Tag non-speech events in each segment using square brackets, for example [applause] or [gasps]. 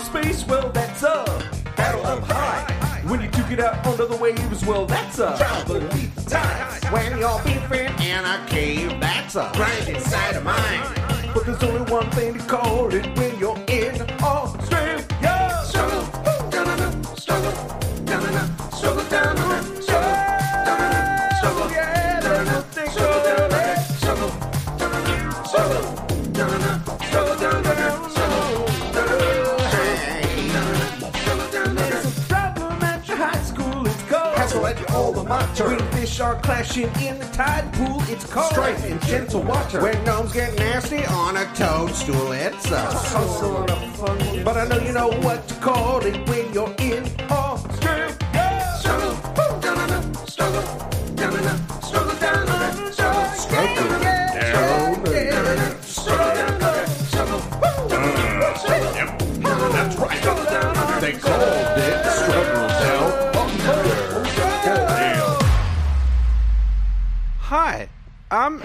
space, well, that's a battle up high. When you duke it out under the waves, well, that's a travel beneath the tides. When you're beefing in a cave, that's a grind inside of mine. But there's only one thing to call it are clashing in the tide pool, it's called Strife in gentle water. When gnomes get nasty on a toadstool, it's a hustle and a fun. But I know you know what to call it when you're in. Oh, Australia. struggle, da-na-na, struggle, da-na-na, struggle,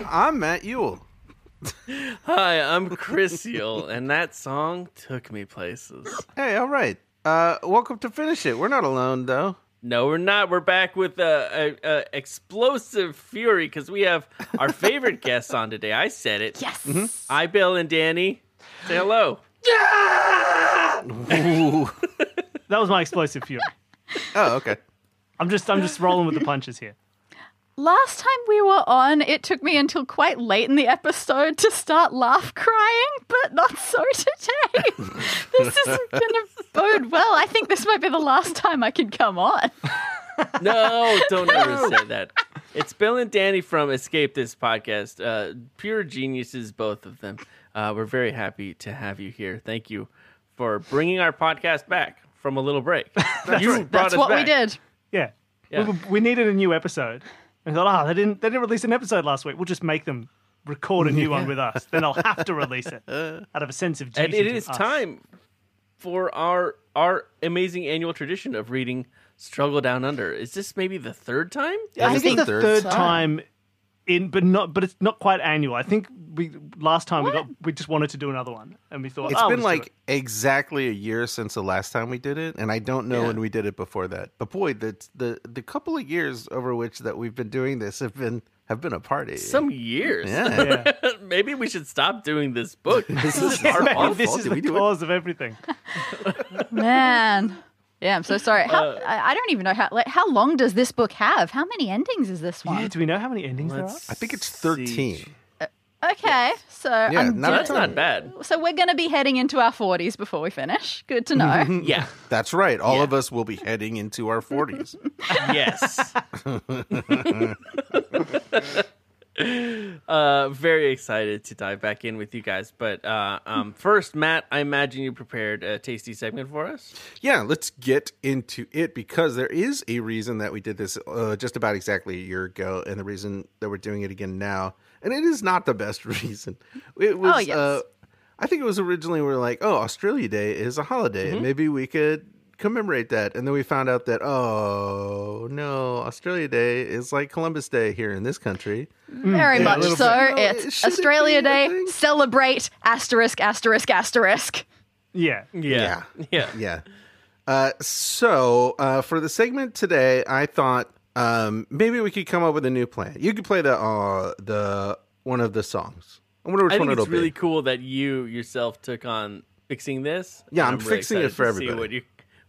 I'm I'm Matt Yule. Hi, I'm Chris Yule, and that song took me places. Hey, all right. Uh, welcome to Finish It. We're not alone though. No, we're not. We're back with a, a, a explosive fury because we have our favorite [laughs] guests on today. I said it. Yes. Hi, Bill and Danny. Say hello. [laughs] That was my explosive fury. Oh, okay. I'm just I'm just rolling with the punches here. Last time we were on, it took me until quite late in the episode to start laugh crying, but not so [laughs] today. [laughs] this isn't going to bode well. I think this might be the last time I can come on. No, don't ever say that. It's Bill and Danny from Escape This Podcast. Uh, pure geniuses, both of them. Uh, we're very happy to have you here. Thank you for bringing our podcast back from a little break. [laughs] you brought That's us what we did. Yeah. Yeah. We, we needed a new episode. And I thought, oh, they didn't they didn't release an episode last week. We'll just make them record a new one with us. Then I'll have to [laughs] release it out of a sense of duty. and it to is us. time for our our amazing annual tradition of reading Struggle Down Under. Is this maybe the third time? I This think is it's the the third third time in, but not, but it's not quite annual. I think we last time we got we just wanted to do another one, and we thought It's oh, been we'll just like exactly a year since the last time we did it, and I don't know Yeah. when we did it before that. But boy, the the the couple of years over which that we've been doing this have been have been a party. Some years. yeah. [laughs] yeah. maybe we should stop doing this book. [laughs] This is our Maybe fault. this is Did the we do it? cause of everything. [laughs] Man. Yeah, I'm so sorry. How, Uh, I, I don't even know how. Like, how long does this book have? How many endings is this one? Yeah, do we know how many endings there are? I think it's see. thirteen. Okay, so Yeah, I'm not that's not bad. so we're going to be heading into our 40s before we finish. Good to know. [laughs] Yeah. That's right. All Yeah. of us will be heading into our forties. [laughs] Yes. [laughs] uh, very excited to dive back in with you guys. But uh, um, first, Matt, I imagine you prepared a tasty segment for us. yeah, let's get into it because there is a reason that we did this uh, just about exactly a year ago, and the reason that we're doing it again now, and it is not the best [laughs] reason. It was. Oh, yes. uh, I think it was originally we were like, oh, Australia Day is a holiday, and maybe we could commemorate that. And then we found out that oh no, Australia Day is like Columbus Day here in this country. Very Yeah, much so. bit. No, it's should it Australia be Day. Celebrate asterisk asterisk asterisk. Yeah. Yeah. Yeah. Yeah. Uh, so uh, for the segment today, I thought um, maybe we could come up with a new plan. You could play the uh, the one of the songs. I wonder which I one think it'll it's really be. cool that you yourself took on fixing this. Yeah, And I'm really fixing it excited for to see everybody.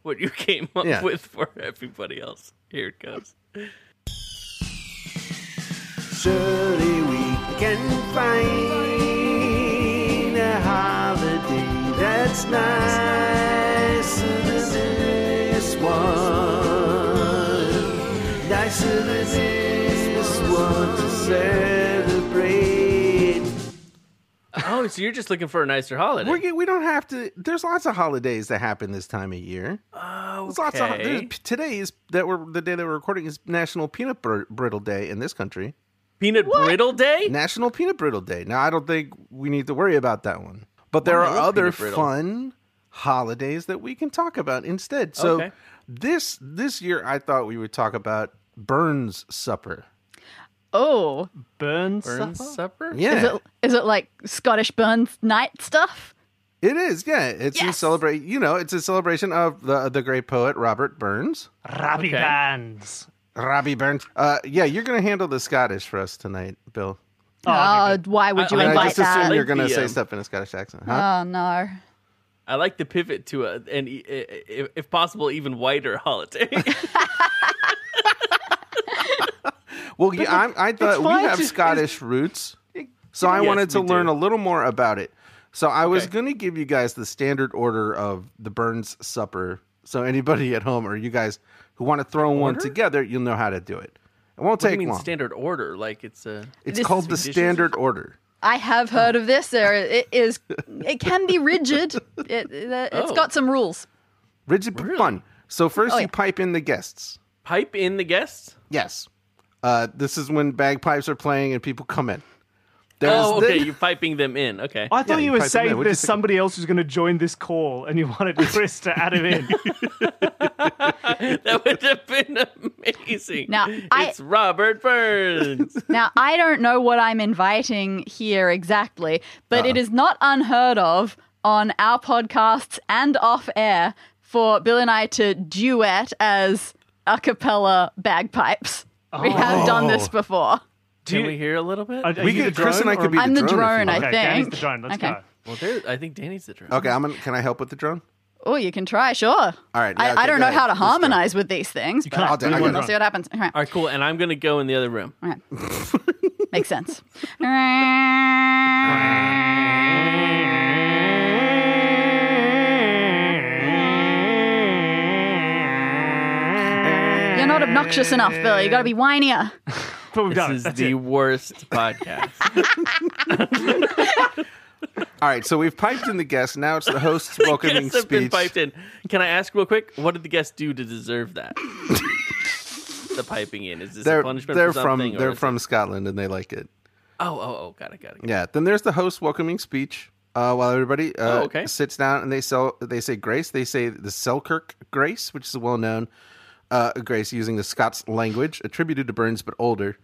What you came up Yeah. with for everybody else. Here it goes. Surely we can find a holiday that's nicer than this one. Nicer than this one to celebrate. Oh, so you're just looking for a nicer holiday? We're, we don't have to. There's lots of holidays that happen this time of year. oh, There's lots of. okay. There's, today is that we're the day that we're recording is National Peanut Br- Brittle Day in this country. Peanut brittle day. National Peanut Brittle Day. Now, I don't think we need to worry about that one. But there I are other fun holidays that we can talk about instead. So Okay. this this year, I thought we would talk about Burns Supper. Oh, Burns. Burns supper? supper. Yeah, is it is it like Scottish Burns night stuff? It is, yeah. It's in Yes. celebrate. You know, it's a celebration of the the great poet Robert Burns. Robbie Okay. bands. Robbie Burns. Uh, yeah, you're gonna handle the Scottish for us tonight, Bill. Oh, Oh, why would you I- I I invite just assume that? you're gonna the, say um, stuff in a Scottish accent, huh? Oh no. I like the pivot to a an e- if, if possible even whiter holiday. [laughs] [laughs] well, yeah, I'm, I thought we have to- Scottish roots, so I Yes, wanted to learn do. a little more about it. So I was Okay. gonna give you guys the standard order of the Burns Supper. So anybody at home or you guys who want to throw one together, you'll know how to do it. It won't What do you take mean long. standard order? Like it's a it's This called the dishes? standard order. I have heard of this. There, it is. It can be rigid. It, it, uh, has Oh. got some rules. Rigid but fun. So first Oh, you yeah. pipe in the guests. pipe in the guests. Yes. Uh, this is when bagpipes are playing and people come in. There's Oh, okay. then- You're piping them in. Okay. I thought Yeah, you you were type it in saying there. There's somebody else who's going to join this call and you wanted [laughs] Chris to add him in. [laughs] that would have been amazing. Now, I- it's Robert Burns. [laughs] Now, I don't know what I'm inviting here exactly, but it is not unheard of on our podcasts and off air for Bill and I to duet as a cappella bagpipes. We have done this oh. before. Can you- we hear a little bit? Are, are We you could- the Chris and drone I could or- be I'm the drone if you drone, I want. Okay, think. Danny's the drone. Let's Okay. go. well, there. I think Danny's the drone. okay, I'm gonna, can I help with the drone? Oh, you can try, sure. All right, yeah, I, okay, I don't go know how to Let's go. harmonize with these things, but can't. I'll do- I we'll got see what happens. All right. All right, cool. And I'm gonna go in the other room. All right. [laughs] Makes sense. [laughs] not obnoxious enough, Bill. You got to be whinier. [laughs] But we've This done it. is That's the it. worst podcast. [laughs] All right, so we've piped in the guests. Now it's the host's [laughs] welcoming guests have been speech. piped in. Can I ask real quick? What did the guests do to deserve that? the piping in is this They're a punishment they're for from something? or they're is from It... Scotland and they like it. Oh, oh, oh! Got it, got it. Got it. Yeah. Then there's the host welcoming speech. Uh, while everybody uh, Oh, okay. sits down and they sell, they say grace. They say the Selkirk grace, which is a well-known uh, grace using the Scots language, attributed to Burns but older.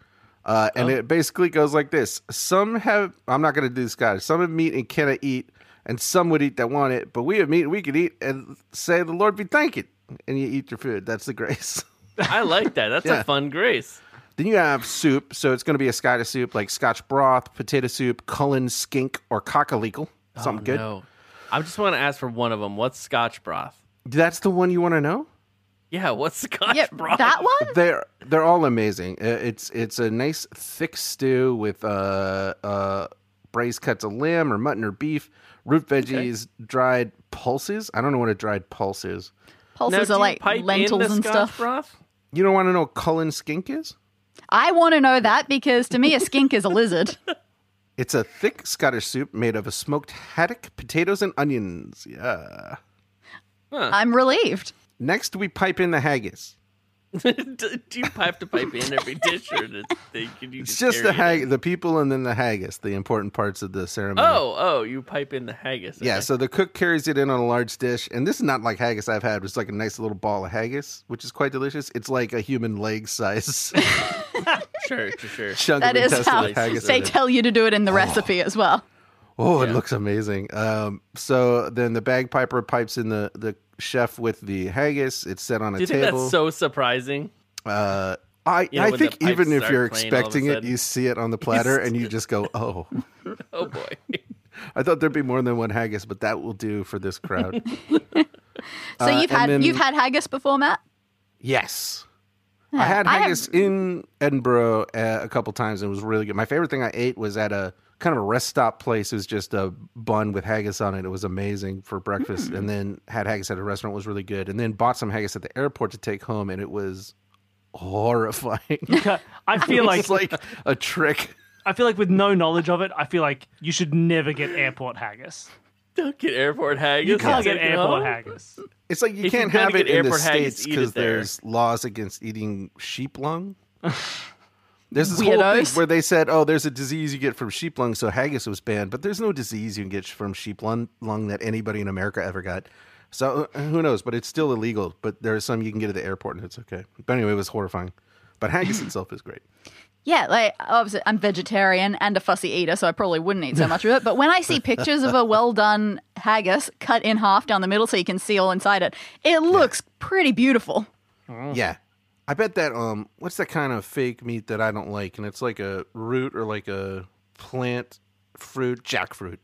Uh, and Oh. it basically goes like this: Some have. I'm not going to do Scottish. Some have meat and cannot eat, and some would eat that want it. But we have meat we could eat, and say the Lord be thanked. It and you eat your food. That's the grace. [laughs] I like that. That's Yeah. a fun grace. Then you have soup. So it's going to be a Scottish soup like Scotch broth, potato soup, Cullen skink, or cock-a-leekie. Something good. Oh, No, I just want to ask for one of them. What's Scotch broth? That's the one you want to know? Yeah, what's Scotch Yep, broth? that [laughs] one? They're they're all amazing. Uh, It's it's a nice thick stew with uh uh braised cuts of lamb or mutton or beef, root veggies, dried pulses. I don't know what a dried pulse is. Pulses do are like lentils and stuff. broth? You don't want to know what Cullen skink is? I want to know that because to me, a skink is a lizard. [laughs] It's a thick Scottish soup made of a smoked haddock, potatoes, and onions. Yeah. I'm relieved. Next, we pipe in the haggis. [laughs] do do you have to pipe in every dish, or does they, can you It's just just the carry hag, the people, and then the haggis, the important parts of the ceremony. Oh, oh, you pipe in the haggis. Yeah, so the cook carries it in on a large dish, and this is not like haggis I've had. It's like a nice little ball of haggis, which is quite delicious. It's like a human leg size [laughs] [laughs] sure, sure, sure. chunk That of is how haggis. they tell you to do it in the recipe as well. Oh, it Yeah. looks amazing. Um, so then the bagpiper pipes in the the chef with the haggis. It's set on a Do you think table. that's so surprising? uh, I You know, I think even if you're playing all expecting it, you see it on the [laughs] platter and you just go, "Oh." [laughs] Oh boy. [laughs] I thought there'd be more than one haggis, but that will do for this crowd. So Uh, you've had then- you've had haggis before, Matt? Yes. I had I have- haggis in Edinburgh uh, a couple times and it was really good. My favorite thing I ate was at a kind of a rest stop place. It was just a bun with haggis on it. It was amazing for breakfast. Hmm. And then had haggis at a restaurant was really good. And then bought some haggis at the airport to take home and it was horrifying. [laughs] I feel [laughs] like it's like a trick. I feel like with no knowledge of it, I feel like you should never get airport haggis. Don't get airport haggis. You can't and get airport haggis. It's like you If can't have it in the airport States because there. there's laws against eating sheep lung. [laughs] There's this whole thing where they said, "Oh, there's a disease you get from sheep lung, so haggis was banned." But there's no disease you can get from sheep lung, lung that anybody in America ever got. So uh, who knows? But it's still illegal. But there are some you can get at the airport, and it's okay. But anyway, it was horrifying. But haggis [laughs] itself is great. Yeah, like obviously I'm vegetarian and a fussy eater, so I probably wouldn't eat so much of it. But when I see [laughs] pictures of a well done haggis cut in half down the middle so you can see all inside it, it looks pretty beautiful. Yeah. I bet that um what's that kind of fake meat that I don't like and it's like a root or like a plant fruit, jackfruit.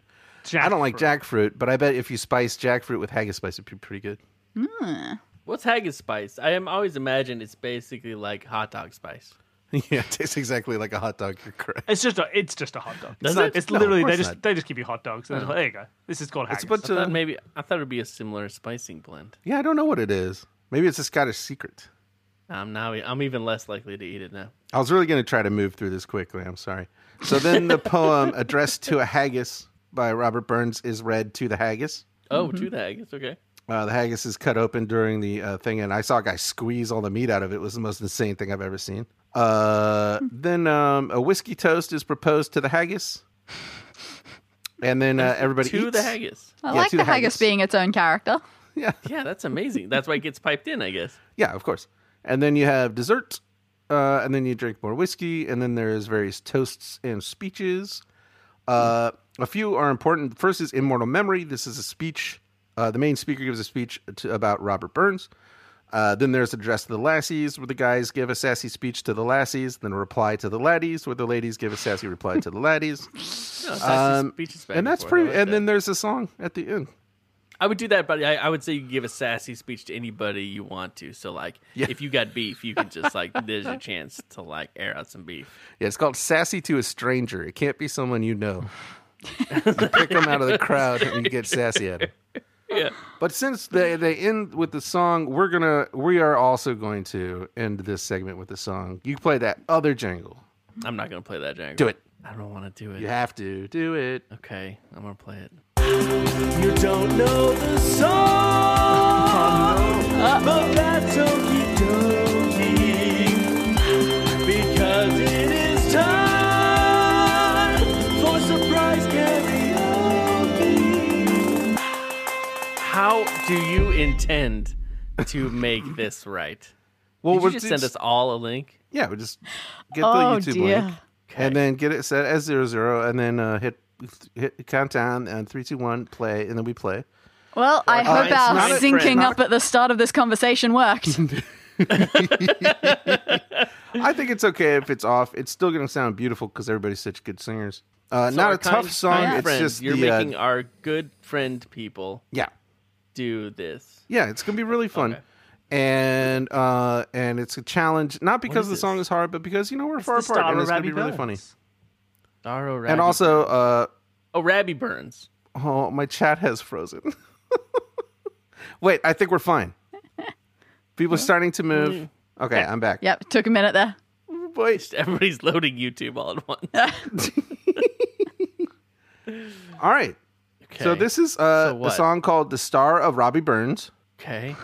I don't like jackfruit, but I bet if you spice jackfruit with haggis spice it'd be pretty good. What's haggis spice? I am always imagined it's basically like hot dog spice. [laughs] yeah, it tastes exactly like a hot dog. You're correct. It's just a it's just a hot dog. Does it's not- it? It's No, literally they just not. they just give you hot dogs. And they're like, there you go. This is called haggis. It's a bunch I thought of maybe I thought it'd be a similar spicing blend. Yeah, I don't know what it is. Maybe it's a Scottish secret. Um, now I'm even less likely to eat it now. I was really going to try to move through this quickly. I'm sorry. So then the poem addressed to a haggis by Robert Burns is read to the haggis. Oh, to the haggis. Okay. Uh, the haggis is cut open during the uh, thing, and I saw a guy squeeze all the meat out of it. It was the most insane thing I've ever seen. Uh, [laughs] then um, a whiskey toast is proposed to the haggis, and then uh, [laughs] everybody to the haggis. I Yeah, like the the haggis haggis. being its own character. Yeah, Yeah, that's amazing. That's why it gets piped in, I guess. yeah, of course. And then you have dessert, uh, and then you drink more whiskey, and then there's various toasts and speeches. Uh, a few are important. First is immortal memory. This is a speech. Uh, the main speaker gives a speech to, about Robert Burns. Uh, then there's address to the lassies, where the guys give a sassy speech to the lassies. Then a reply to the laddies, where the ladies give a sassy reply to the laddies. [laughs] No, Um, and that's. Pretty. like and that. then there's a song at the end. I would do that, but I, I would say you can give a sassy speech to anybody you want to. So, like, Yeah. if you got beef, you can just like, there's your chance to like air out some beef. Yeah, it's called "Sassy to a Stranger." It can't be someone you know. [laughs] you pick them out of the crowd and you get sassy at them. Yeah. But since they they end with the song, we're gonna we are also going to end this segment with the song. You play that other jingle. I'm not gonna play that jangle. Do it. I don't want to do it. You have to do it. Okay, I'm gonna play it. You don't know the song, but that's okie dokie. Because it is time for surprise karaoke. How do you intend to make this right? Well, Did we're you just send us all a link? Yeah, we just get Oh, the YouTube dear. link and then get it set as zero zero, and then uh, hit hit countdown and three two one play, and then we play. Well, I Uh, hope our syncing friend. up at the start of this conversation worked. [laughs] [laughs] I think it's okay if it's off. It's still going to sound beautiful because everybody's such good singers. Uh, So not a tough kind- song. kind It's friend, just you're the, uh, making our good friend people yeah, do this. yeah. It's going to be really fun. Okay. And uh, and it's a challenge, not because is the song is hard, but because you know we're far apart, and it's going to Rabbie be really funny. Burns. Darrow Rabby And also, uh, oh, Rabby Burns. oh, my chat has frozen. [laughs] Wait, I think we're fine. People are starting to move. Okay, I'm back. yep, took a minute there. Wait. Everybody's loading YouTube all at once. [laughs] [laughs] All right. Okay. So this is uh, So a what? song called "The Star of Robbie Burns." okay.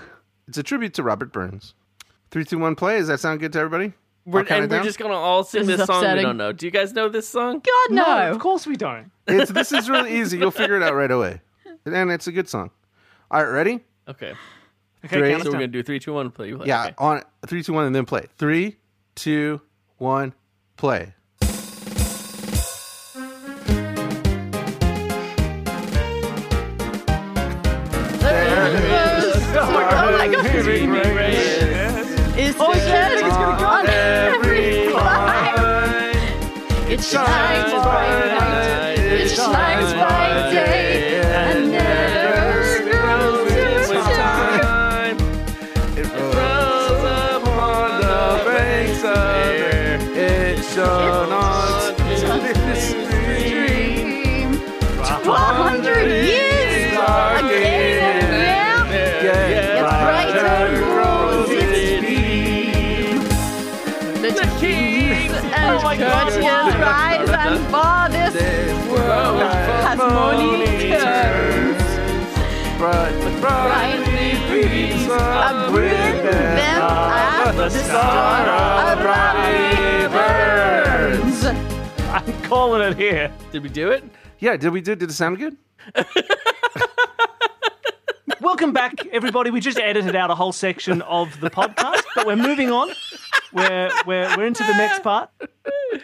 It's a tribute to Robert Burns. Three, two, one, play. Does that sound good to everybody? We're, and we're down. just gonna all sing This this, is song. We upsetting. don't know. Do you guys know this song? God, no. No, of course we don't. [laughs] It's, this is really easy. You'll figure it out right away. And it's a good song. All right, ready? Okay. Okay, Three. So we're gonna do three, two, one, play. Play. Yeah, Okay. on three, two, one, and then play. Three, two, one, play. Oh, oh my god. Shines bright. It shines by day and never grows to time. It rose upon the banks of it shone on this Dream. Twelve hundred years again and now. Grows its beam. The kings and courtiers rise and bar this world has many turns. Brightly breeze a bring them at the star of Robbie Burns. I'm calling it here. Did we do it? Yeah, did we do? Did it sound good? [laughs] Welcome back, everybody. We just edited out a whole section of the podcast, but we're moving on. we're, we're, we're into the next part.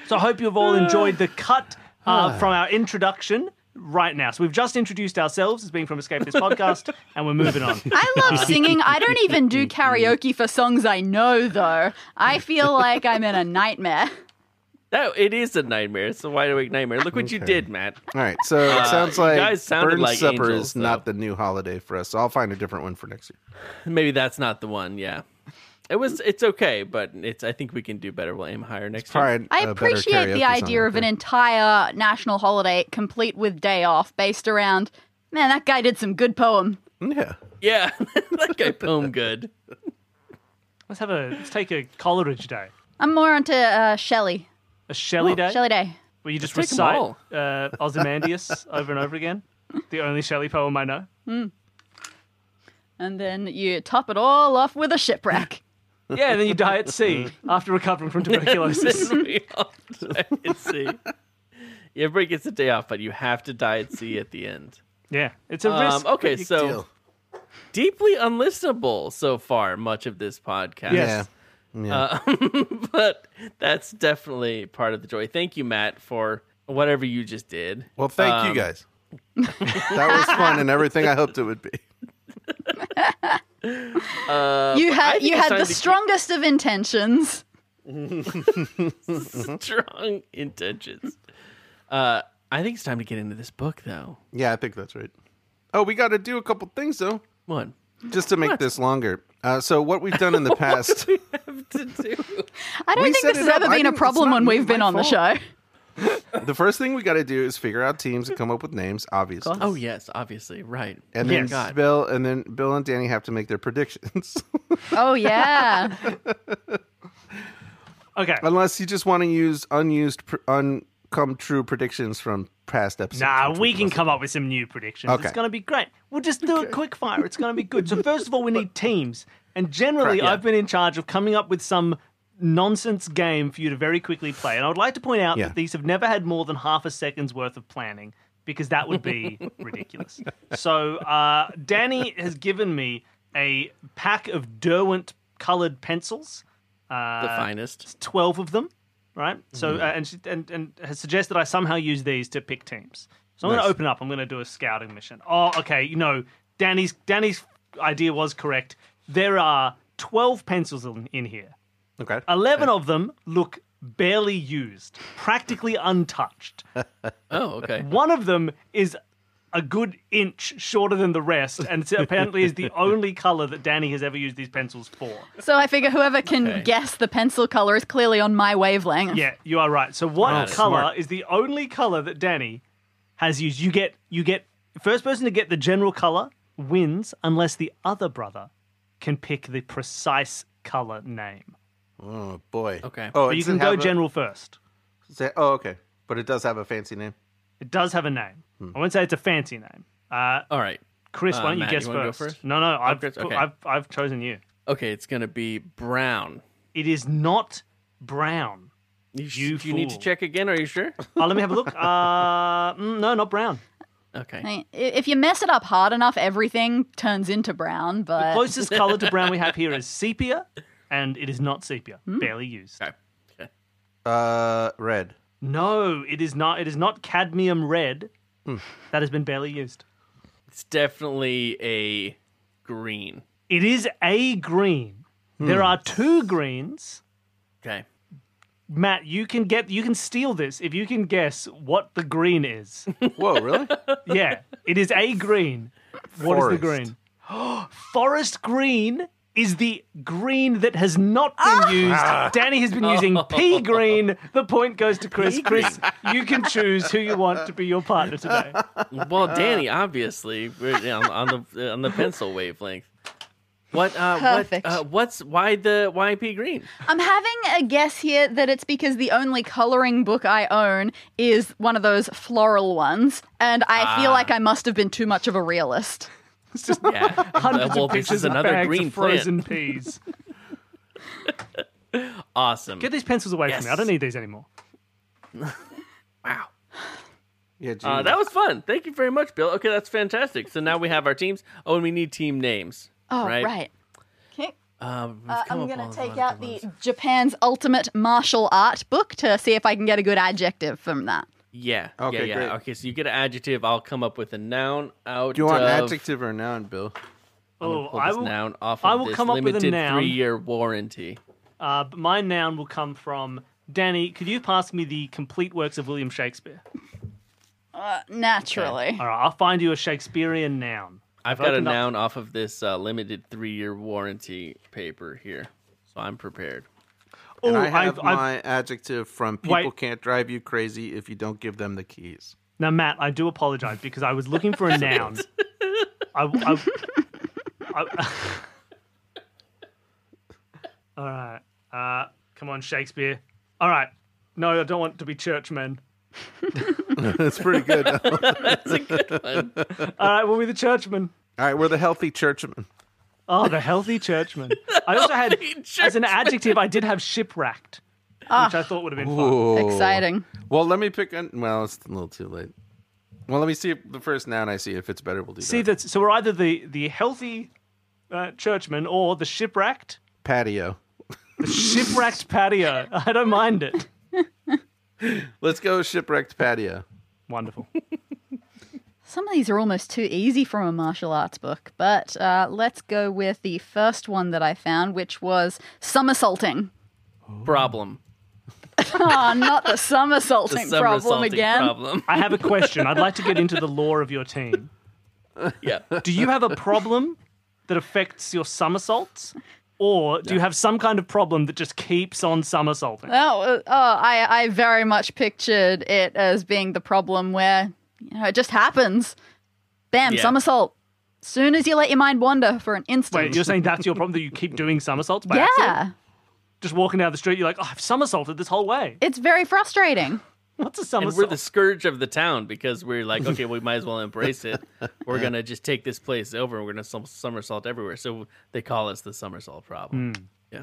So I hope you've all enjoyed the cut uh, from our introduction right now. So we've just introduced ourselves as being from Escape This Podcast, and we're moving on. I love singing. I don't even do karaoke for songs I know, though. I feel like I'm in a nightmare. That it is a nightmare. It's a wide awake nightmare. Look what you did, Matt. All right, so it sounds Uh, like guys sounded Burn like Supper angels, is not the new holiday for us. So I'll find a different one for next year. Maybe that's not the one. Yeah, it was. It's okay, but it's. I think we can do better. We'll aim higher next year. Try I a better appreciate the idea of an entire national holiday complete with day off based around, man, that guy did some good poem. Yeah. Yeah, [laughs] that guy poem good. Let's have a let's take a Coleridge day, I'm more onto uh, Shelley. A Shelley day, Shelley Day. where you just Let's take 'em recite all. uh, Ozymandias [laughs] over and over again. The only Shelley poem I know. And then you top it all off with a shipwreck. [laughs] Yeah, and then you die at sea after recovering from [laughs] tuberculosis. We all die at sea. Everybody gets a day off, but you have to die at sea at the end. yeah, it's a Um, risk. okay, so deal. deeply unlistenable so far. Much of this podcast. Yes. Yeah. Yeah. Uh, [laughs] but that's definitely part of the joy. Thank you, Matt, for whatever you just did. well, thank um, you guys. [laughs] that was fun and everything I hoped it would be. [laughs] Uh, you had you had the to keep strongest of intentions. strong intentions. Uh, I think it's time to get into this book, though. Yeah, I think that's right. Oh, we got to do a couple things though, What? just to make this longer. Uh, so what we've done in the [laughs] past. we have to do? I don't We think set this it has up. ever I been a didn't- it's problem not when we've been my on the fault. show. the first thing we got to do is figure out teams and come up with names, obviously. Oh yes, obviously, right. And then Yes. God. Bill and then Bill and Danny have to make their predictions. [laughs] Oh yeah. [laughs] Okay. Unless you just want to use unused, pr- uncome true predictions from past episodes. Nah, we can come up with some new predictions. Okay. It's going to be great. We'll just do a quick fire. It's going to be good. So [laughs] first of all, we need teams, and generally, Correct, yeah. I've been in charge of coming up with some nonsense game for you to very quickly play. And I would like to point out Yeah. that these have never had more than half a second's worth of planning because that would be [laughs] ridiculous. So uh, Danny has given me a pack of Derwent colored pencils. Uh, The finest. 12 of them, right? So, uh, and, she, and and has suggested I somehow use these to pick teams. So I'm going to open up. I'm going to do a scouting mission. Oh, okay. You know, Danny's Danny's idea was correct. There are 12 pencils in, in here. Okay. 11 of them look barely used, practically untouched. [laughs] Oh, okay. One of them is a good inch shorter than the rest, and it apparently is the [laughs] only color that Danny has ever used these pencils for. So I figure whoever can Okay. guess the pencil color is clearly on my wavelength. Yeah, you are right. So what Oh, color smart. is the only color that Danny has used? You get you get first person to get the general color wins unless the other brother can pick the precise color name. Oh boy. Okay. Oh, But you can go have a- general first. say- oh, okay. But it does have a fancy name. It does have a name. I won't say it's a fancy name. Uh, All right. Chris, Uh, why don't you Matt, guess you wanna go first? first? No, no, I've, Chris? Okay. I've I've chosen you. Okay, it's gonna be brown. It is not brown. You, You do you need to fool. check again? Are you sure? Oh, [laughs] let me have a look. [laughs] Uh, mm, no, not brown. Okay. I mean, If you mess it up hard enough, everything turns into brown. The But closest color to brown we have here is [laughs] sepia, and it is not sepia. Barely used. Okay. Okay. Uh, red. No, it is not. It is not cadmium red. Hmm. That has been barely used. It's definitely a green. It is a green. Hmm. There are two greens. Okay. Matt, you can get you can steal this if you can guess what the green is. [laughs] Whoa, really? yeah, it is a green. What is the Forest. green? [gasps] Forest green is the green that has not been used. Danny has been using [laughs] pea green. The point goes to Chris. Chris, [laughs] you can choose who you want to be your partner today. Well, Danny, obviously, we're on, on the on the pencil wavelength. What? Uh, Perfect. What, uh, what's why the why pea green? I'm having a guess here that it's because the only coloring book I own is one of those floral ones, and I feel Ah. like I must have been too much of a realist. It's just Yeah. hundreds well, of this pictures is another bags green of frozen peas. Awesome. Get these pencils away from me. I don't need these anymore. [laughs] Wow. Yeah. Uh, that was fun. Thank you very much, Bill. Okay, that's fantastic. So now we have our teams. Oh, and we need team names. Oh, right. right. Okay. Uh, Uh, I'm going to take out the. Japan's Ultimate Martial Art book to see if I can get a good adjective from that. Yeah. Okay, yeah, yeah. great. Okay, so you get an adjective. I'll come up with a noun out. Do you want of, adjective or a noun, Bill? I'm Oh, pull I this will. noun off I will this come up with a noun. three-year warranty. Uh, but my noun will come from Danny. Could you pass me the complete works of William Shakespeare? Uh, naturally. All right, I'll find you a Shakespearean noun. I've got a opened up- noun off of this uh, limited three-year warranty paper here, so I'm prepared. And Oh, I have I've, I've, my adjective from people Wait. can't drive you crazy if you don't give them the keys. now, Matt, I do apologize because I was looking for a noun. I, I, I- [laughs] all right. Uh, come on, Shakespeare. All right. No, I don't want to be churchmen. [laughs] That's pretty good. All [laughs] That's a good one. All right, we'll be the churchmen. All right, we're the healthy churchmen. Oh, the healthy churchman. [laughs] I also had, as an adjective, I did have shipwrecked, which I thought would have been fun. Exciting. Well, let me pick. An, well, it's a little too late. Well, let me see if the first noun I see if it's better. We'll do See, that. so we're either the the healthy uh, churchman or the shipwrecked. Patio. The shipwrecked patio. I don't mind it. [laughs] Let's go shipwrecked patio. Wonderful. [laughs] Some of these are almost too easy from a martial arts book, but uh, let's go with the first one that I found, which was somersaulting. Problem. Oh, not the [laughs] The somersaulting problem somersaulting again. problem. I have a question. I'd like to get into the [laughs] lore of your team. yeah. Do you have a problem that affects your somersaults? Or do you have some kind of problem that just keeps on somersaulting? Oh, uh, oh I, I very much pictured it as being the problem where you know it just happens. Bam, Yeah. somersault. Soon as you let your mind wander for an instant. Wait, you're saying that's your problem that you keep doing somersaults by accident? yeah, Just walking down the street, you're like, oh, I've somersaulted this whole way. it's very frustrating. [laughs] What's a And somersault? we're the scourge of the town because we're like, [laughs] okay, we might as well embrace it. We're gonna just take this place over, and we're gonna som- somersault everywhere. So they call us the somersault problem. Hmm. Yeah.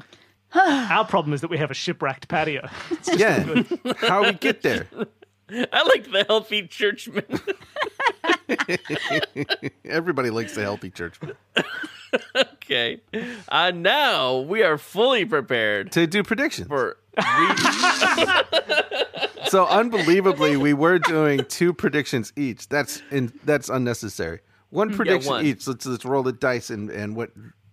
Our problem is that we have a shipwrecked patio. [laughs] Yeah. How we get there? I like the healthy churchman. [laughs] Everybody likes the healthy churchman. okay. Uh, now we are fully prepared To do predictions. for. [laughs] So unbelievably, we were doing two predictions each. That's in, that's unnecessary. One prediction one. each. Let's let's roll the dice and and what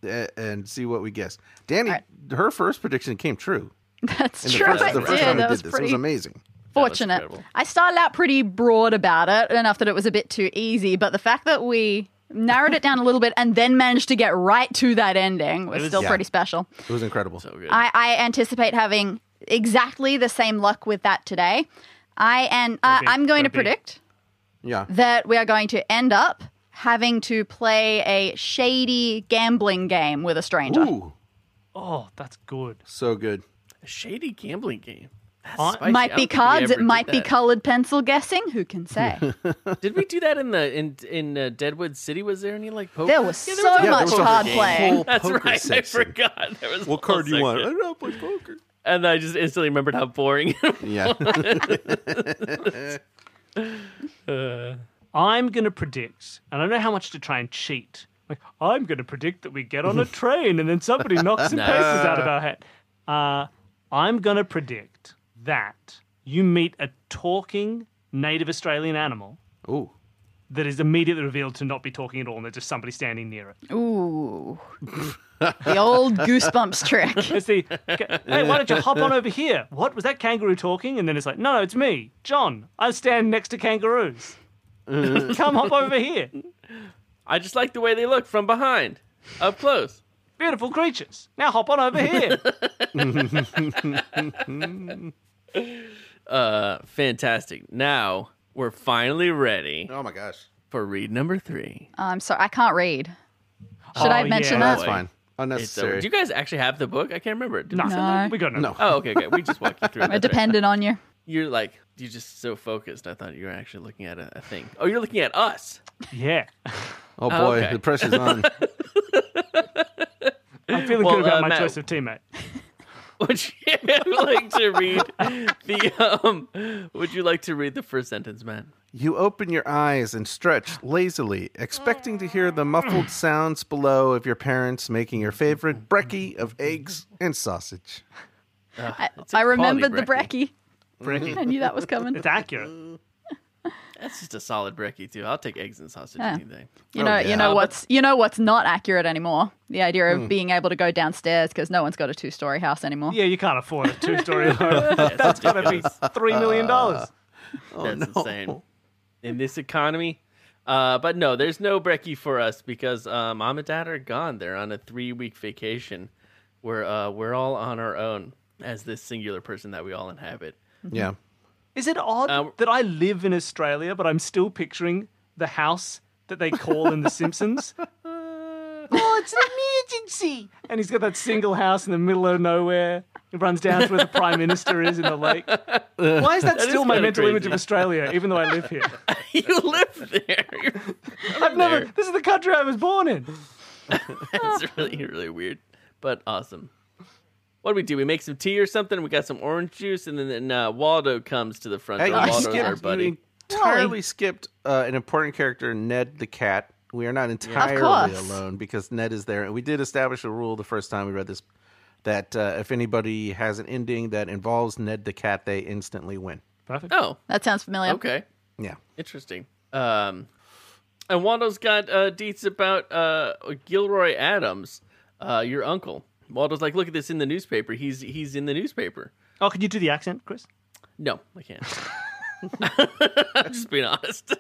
uh, and see what we guess. Danny, All her first prediction came true. That's In the true. first, it the first did. time we That did was this, it was amazing. Fortunate. I started out pretty broad about it, enough that it was a bit too easy. But the fact that we narrowed it down a little bit and then managed to get right to that ending was was- still Yeah. pretty special. It was incredible. So good. I, I anticipate having exactly the same luck with that today. I and uh, be- I'm going to predict yeah. that we are going to end up having to play a shady gambling game with a stranger. Ooh, oh, that's good. so good. A shady gambling game. That's Uh, spicy. Might be cards, it might be colored pencil guessing. Who can say? [laughs] Did we do that in the in in uh, Deadwood City? Was there any like poker? There was Yeah, so was Yeah, much was card game. playing. That's right. section. I forgot. There was What card do you want? I don't know. Play poker. And I just instantly remembered how boring. Yeah. [laughs] I'm going to predict, and I don't know how much to try and cheat. Like, I'm going to predict that we get on a [laughs] train and then somebody knocks some papers out of our hat. Uh, I'm going to predict that you meet a talking native Australian animal Ooh. that is immediately revealed to not be talking at all, and there's just somebody standing near it. Ooh. the old [laughs] goosebumps trick. [laughs] It's the, hey, why don't you hop on over here? What, was that kangaroo talking? And then it's like, no, no, it's me, John. I stand next to kangaroos. [laughs] Come hop over here. I just like the way they look from behind, up close. Beautiful creatures. Now hop on over here. [laughs] Uh, fantastic. Now we're finally ready Oh my gosh. for read number three. I'm sorry, I can't read. Should I Oh, mention yeah. That's that? boy. fine. It's over. Unnecessary. Do you guys actually have the book? I can't remember. Did we No, send that? we got no. No. Oh, okay, okay. We just walked you through. [laughs] I it. That's right. depended on you. You're like you're just so focused. I thought you were actually looking at a, a thing. Oh, you're looking at us. Yeah. [laughs] oh boy, okay. the pressure's on. I'm feeling Well, good about uh, my Matt- choice of teammate. [laughs] Would you like to read the um? Would you like to read the first sentence, man? You open your eyes and stretch lazily, expecting to hear the muffled [sighs] sounds below of your parents making your favorite [laughs] brekkie of eggs and sausage. I, It's a I quality remembered the brekkie. brekkie. I knew that was coming. It's accurate. That's just a solid brekkie too. I'll take eggs and sausage Yeah. anything. You Oh, know, yeah. you know Uh, what's you know what's not accurate anymore. The idea of being able to go downstairs because no one's got a two-story house anymore. Yeah, you can't afford a [laughs] two-story [laughs] home. That's got to be three million dollars. That's no. insane in this economy. Uh, but no, there's no brekkie for us because uh, mom and dad are gone. They're on a three-week vacation. We're uh, we're all on our own as this singular person that we all inhabit. Yeah. Is it odd Um, that I live in Australia, but I'm still picturing the house that they call in The Simpsons? [laughs] oh, it's an emergency! And he's got that single house in the middle of nowhere. He runs down to where the Prime Minister is in the lake. Why is that still my kinda mental image of Australia, even though I live here? [laughs] you live there. [laughs] I've never. there. This is the country I was born in. It's really really weird, but awesome. What do we do? We make some tea or something. We got some orange juice, and then, then uh, Waldo comes to the front Hey, door. you Waldo's our skipped, buddy. you entirely skipped uh, an important character, Ned the cat. We are not entirely course. alone because Ned is there. And we did establish a rule the first time we read this that uh, if anybody has an ending that involves Ned the cat, they instantly win. Perfect. Oh, That sounds familiar. okay. Yeah. Interesting. Um, and Waldo's got uh, deets about uh, Gilroy Adams, uh, your uncle. Waldo's like, look at this in the newspaper. He's he's in the newspaper. Oh, could you do the accent, Chris? No, I can't. I'm [laughs] [laughs] just being honest.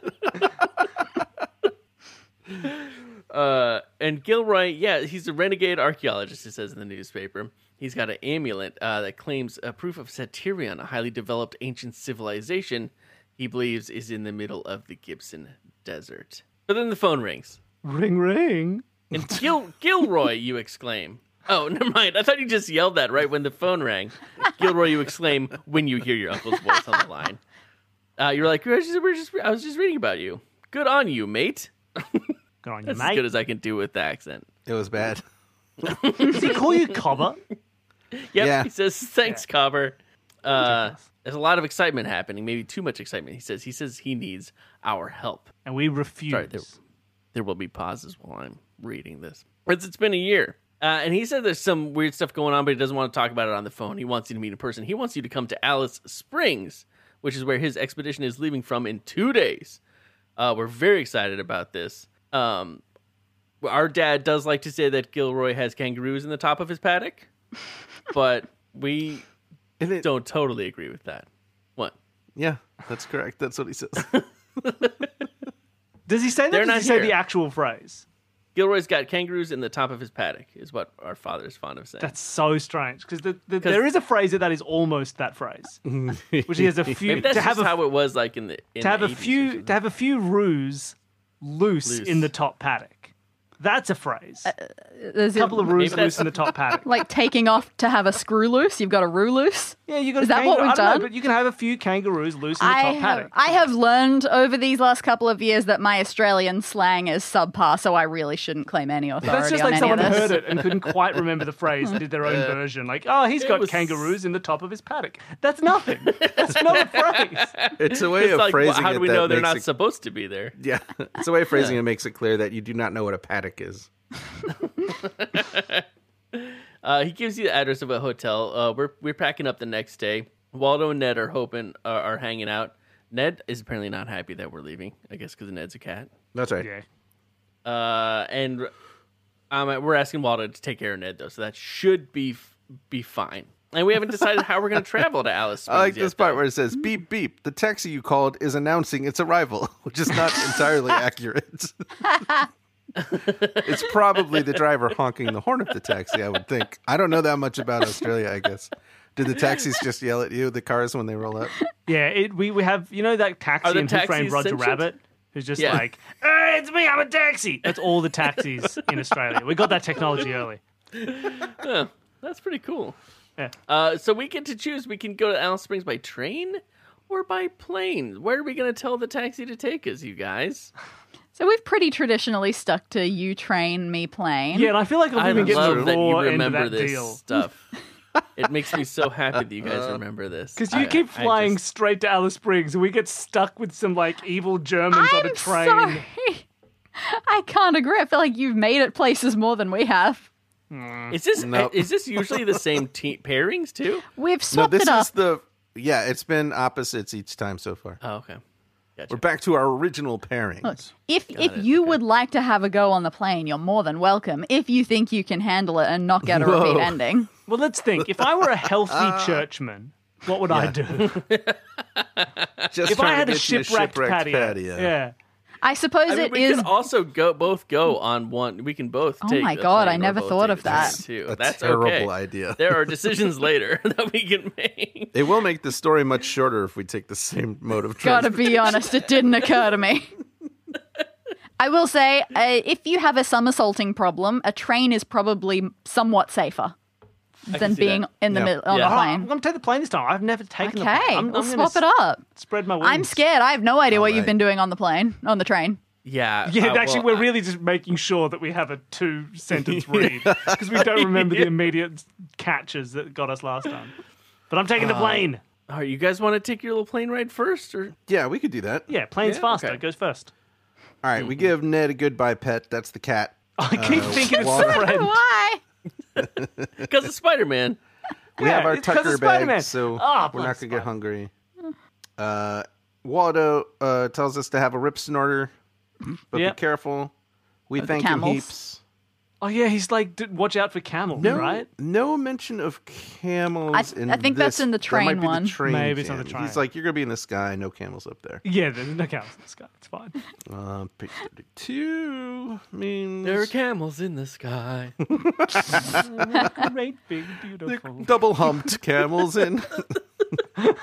[laughs] uh, and Gilroy, yeah, he's a renegade archaeologist. It says in the newspaper. He's got an amulet uh, that claims a proof of Satyrion, a highly developed ancient civilization. He believes is in the middle of the Gibson Desert. But then the phone rings. Ring, ring. And Gil- Gilroy, you exclaim. Oh, [laughs] never mind. I thought you just yelled that right when the phone rang. Gilroy, you exclaim when you hear your uncle's voice on the line. Uh, you're like, we're just, we're just, I was just reading about you. Good on you, mate. [laughs] Good on you, That's as good as I can do with the accent. It was bad. [laughs] Does he call you Cobber? Yep, Yeah. he says, thanks, Cobber. Uh, there's a lot of excitement happening, maybe too much excitement. He says, he says he needs our help. And we refuse. Sorry, there, there will be pauses while I'm reading this. It's, it's been a year. Uh, and he said there's some weird stuff going on, but he doesn't want to talk about it on the phone. He wants you to meet in person. He wants you to come to Alice Springs, which is where his expedition is leaving from in two days. Uh, we're very excited about this. Um, our dad does like to say that Gilroy has kangaroos in the top of his paddock, but we [laughs] And it- don't totally agree with that. What? Yeah, that's correct. That's what he says. [laughs] Does he say that? They're does not he say the actual phrase? Gilroy's got kangaroos in the top of his paddock, is what our father is fond of saying. That's so strange because the, the, there is a phrase that, is almost that phrase, [laughs] which he has a few Maybe that's to have a, how it was like in the in to have a 80s or few to have a few roos loose, Loose. in the top paddock. That's a phrase. Uh, uh, There's a couple of roos loose in the top paddock. [laughs] like taking off to have a screw loose. You've got a roo loose. Yeah, you got. Is that kangaroo- what we've I don't know, done? but you can have a few kangaroos loose in the I top have, paddock. I have learned over these last couple of years that my Australian slang is subpar, so I really shouldn't claim any authority That's just on like any someone heard it and couldn't quite remember the phrase and did their own [laughs] version. Like, oh, he's It got was- kangaroos in the top of his paddock. That's nothing. That's not a phrase. [laughs] It's a way It's of like, phrasing how do we that know they're not it- supposed to be there? Yeah, it's a way of phrasing it makes it clear that you do not know what a paddock is. [laughs] Uh, he gives you the address of a hotel. Uh, we're we're packing up the next day. Waldo and Ned are hoping uh, are hanging out. Ned is apparently not happy that we're leaving. I guess because Ned's a cat. That's right. Yeah. Uh, and um, we're asking Waldo to take care of Ned though, so that should be f- be fine. And we haven't decided how we're going to travel to Alice. [laughs] I like this yet, part though. where it says beep beep. The taxi you called is announcing its arrival, [laughs] which is not entirely accurate. It's probably the driver honking the horn of the taxi. I would think. I don't know that much about Australia. I guess. Did the taxis just yell at you? The cars when they roll up. Yeah, it, we, we have, you know, that taxi in Who Framed Roger sentient? Rabbit? Who's just Yeah. like, hey, it's me, I'm a taxi. That's all the taxis in Australia. We got that technology early. Yeah, that's pretty cool. Yeah. Uh, so we get to choose. We can go to Alice Springs by train or by plane. Where are we going to tell the taxi to take us, you guys? So we've pretty traditionally stuck to you train, me plane. Yeah, and I feel like I I've been getting the that you raw end of remember that this deal. stuff. [laughs] It makes me so happy that you guys uh, remember this. Because you I- keep I flying just- straight to Alice Springs, and we get stuck with some like evil Germans on a I'm train. sorry. [laughs] I can't agree. I feel like you've made it places more than we have. Hmm. Is this Nope. is this usually the same [laughs] te- pairings too? We've No, swapped this it up. is the yeah. It's been opposites each time so far. Oh, okay. Gotcha. We're back to our original pairings. If if you would like to have a go on the plane, you're more than welcome. If you think you can handle it and not get a repeat ending, [laughs] Well, let's think. If I were a healthy [laughs] ah. churchman, what would I do? [laughs] Just If I had to a get you shipwrecked, patio, yeah. I suppose I mean, it we is. can also go both go on one. We can both. Oh take my God, I never thought of that. Too. A That's terrible okay. idea. There are [laughs] decisions later [laughs] that we can make. It will make the story much shorter if we take the same mode of Gotta be honest, it didn't occur to me. [laughs] I will say, uh, if you have a somersaulting problem, a train is probably somewhat safer than being that. in the Yeah. middle on Yeah. the Oh, I'm plane. going to take the plane this time. I've never taken the plane. Okay, I'm, we'll I'm swap it up. Spread my wings. I'm scared. I have no idea what you've been doing on the plane, on the train. Yeah. Yeah, uh, actually, well, we're really just making sure that we have a two sentence [laughs] read because we don't remember the immediate catches that got us last time. But I'm taking the uh, plane. All right, you guys want to take your little plane ride first, or Yeah, we could do that. Yeah, plane's Yeah, faster. okay. It goes first. All right, we hmm. give Ned a goodbye pet. That's the cat. I keep uh, thinking it's water. the. [laughs] Why? [laughs] because of Spider Man? We have our it's 'cause Tucker Spider-Man. bag, so Ah, we're not fuck gonna get hungry. Uh, Waldo uh, tells us to have a rip snorter, but Yeah. be careful. We the thank him camels. heaps. Oh yeah, he's like, "D- watch out for camels, No, right? no mention of camels. I th- in I think that's in the That might train be the one. train Maybe it's on the can. train. He's like, you're gonna be in the sky. No camels up there. Yeah, there's no camels in the sky. It's fine. [laughs] Uh, page thirty-two means There are camels in the sky. [laughs] Great, big, beautiful. double humped camels in. [laughs] All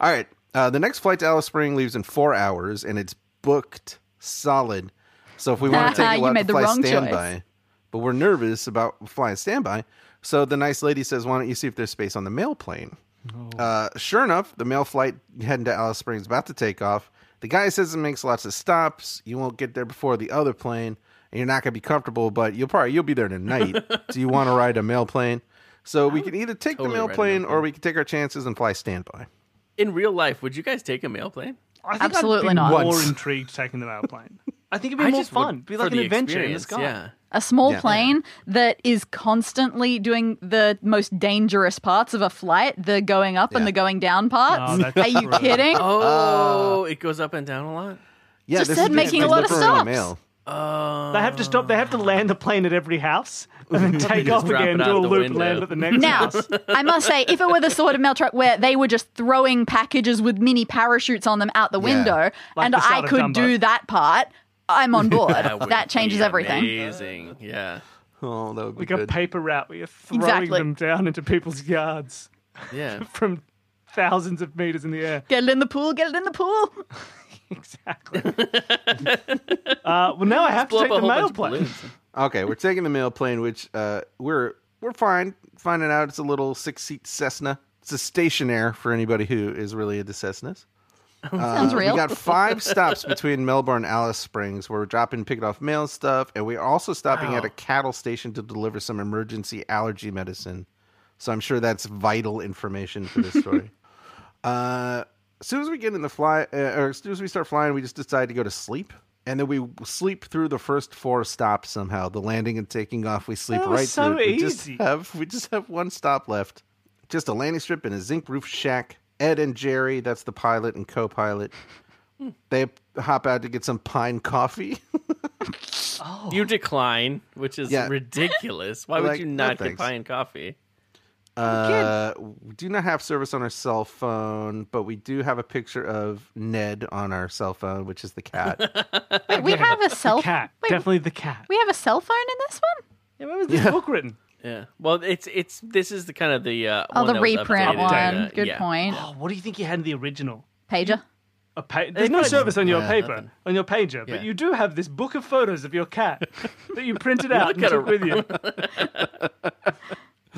right. Uh, the next flight to Alice Spring leaves in four hours, and it's booked solid. So if we want to [laughs] take it, You we'll have made to the fly wrong choice. standby. But we're nervous about flying standby. So the nice lady says, "Why don't you see if there's space on the mail plane?" Uh, sure enough, the mail flight heading to Alice Springs about to take off. The guy says it makes lots of stops. You won't get there before the other plane, and you're not gonna be comfortable. But you'll probably you'll be there tonight. [laughs] Do you want to ride a mail plane? So we can either take totally the mail ride a plane, or we can take our chances and fly standby. In real life, would you guys take a mail plane? I think Absolutely I'd be not. More intrigued taking the airplane. [laughs] I think it'd be I more just would fun. Be for like an the adventure in the experience, sky. Yeah. A small Yeah. plane that is constantly doing the most dangerous parts of a flight, the going up Yeah. and the going down parts. That's Are you true. kidding? Oh, ah. it goes up and down a lot. Yeah, Just this said is making a lot of delivering stops. Mail. Oh, They have to stop. They have to land the plane at every house and then [laughs] take off drop again, it do out a the loop, window. land at the next Now, house. I must say, if it were the sort of mail truck where they were just throwing packages with mini parachutes on them out the Yeah. window, Like and the I start could Dumbo. do that part, I'm on board. that, that changes everything. Amazing. Yeah. Oh, that would be Like a paper route where you're throwing Exactly. them down into people's yards Yeah. [laughs] from thousands of meters in the air. Get it in the pool, get it in the pool. [laughs] Exactly. [laughs] uh, well, now I have to Blow up take the mail plane. Okay, we're taking the mail plane, which uh, we're we're fine finding out it's a little six seat Cessna. It's a Stationair for anybody who is really into Cessnas. Sounds Uh, real. We got five stops between Melbourne and Alice Springs where we're dropping, picking off mail stuff, and we're also stopping at a cattle station to deliver some emergency allergy medicine. So I'm sure that's vital information for this story. [laughs] uh, as soon as we get in the fly, uh, or as soon as we start flying, we just decide to go to sleep. And then we sleep through the first four stops somehow. The landing and taking off, we sleep right so through. it. We just have we just have one stop left. Just a landing strip in a zinc roof shack. Ed and Jerry, that's the pilot and co-pilot. They hop out to get some pine coffee. [laughs] You decline, which is Yeah. ridiculous. Why [laughs] would Like, you no not get pine coffee? Uh, we do not have service on our cell phone, but we do have a picture of Ned on our cell phone, which is the cat. [laughs] Wait, we have a cell Cat. Wait, Definitely the cat. we have a cell phone in this one? Yeah, when was this book written? Yeah. Well, it's it's this is the kind of the uh, Oh, one the that reprint updated, one. uh, Good yeah. point. Oh, what do you think you had in the original? Pager. A pa- There's no probably- service on your Yeah, paper, nothing. on your pager, Yeah. but you do have this book of photos of your cat [laughs] that you printed out and Look took with you.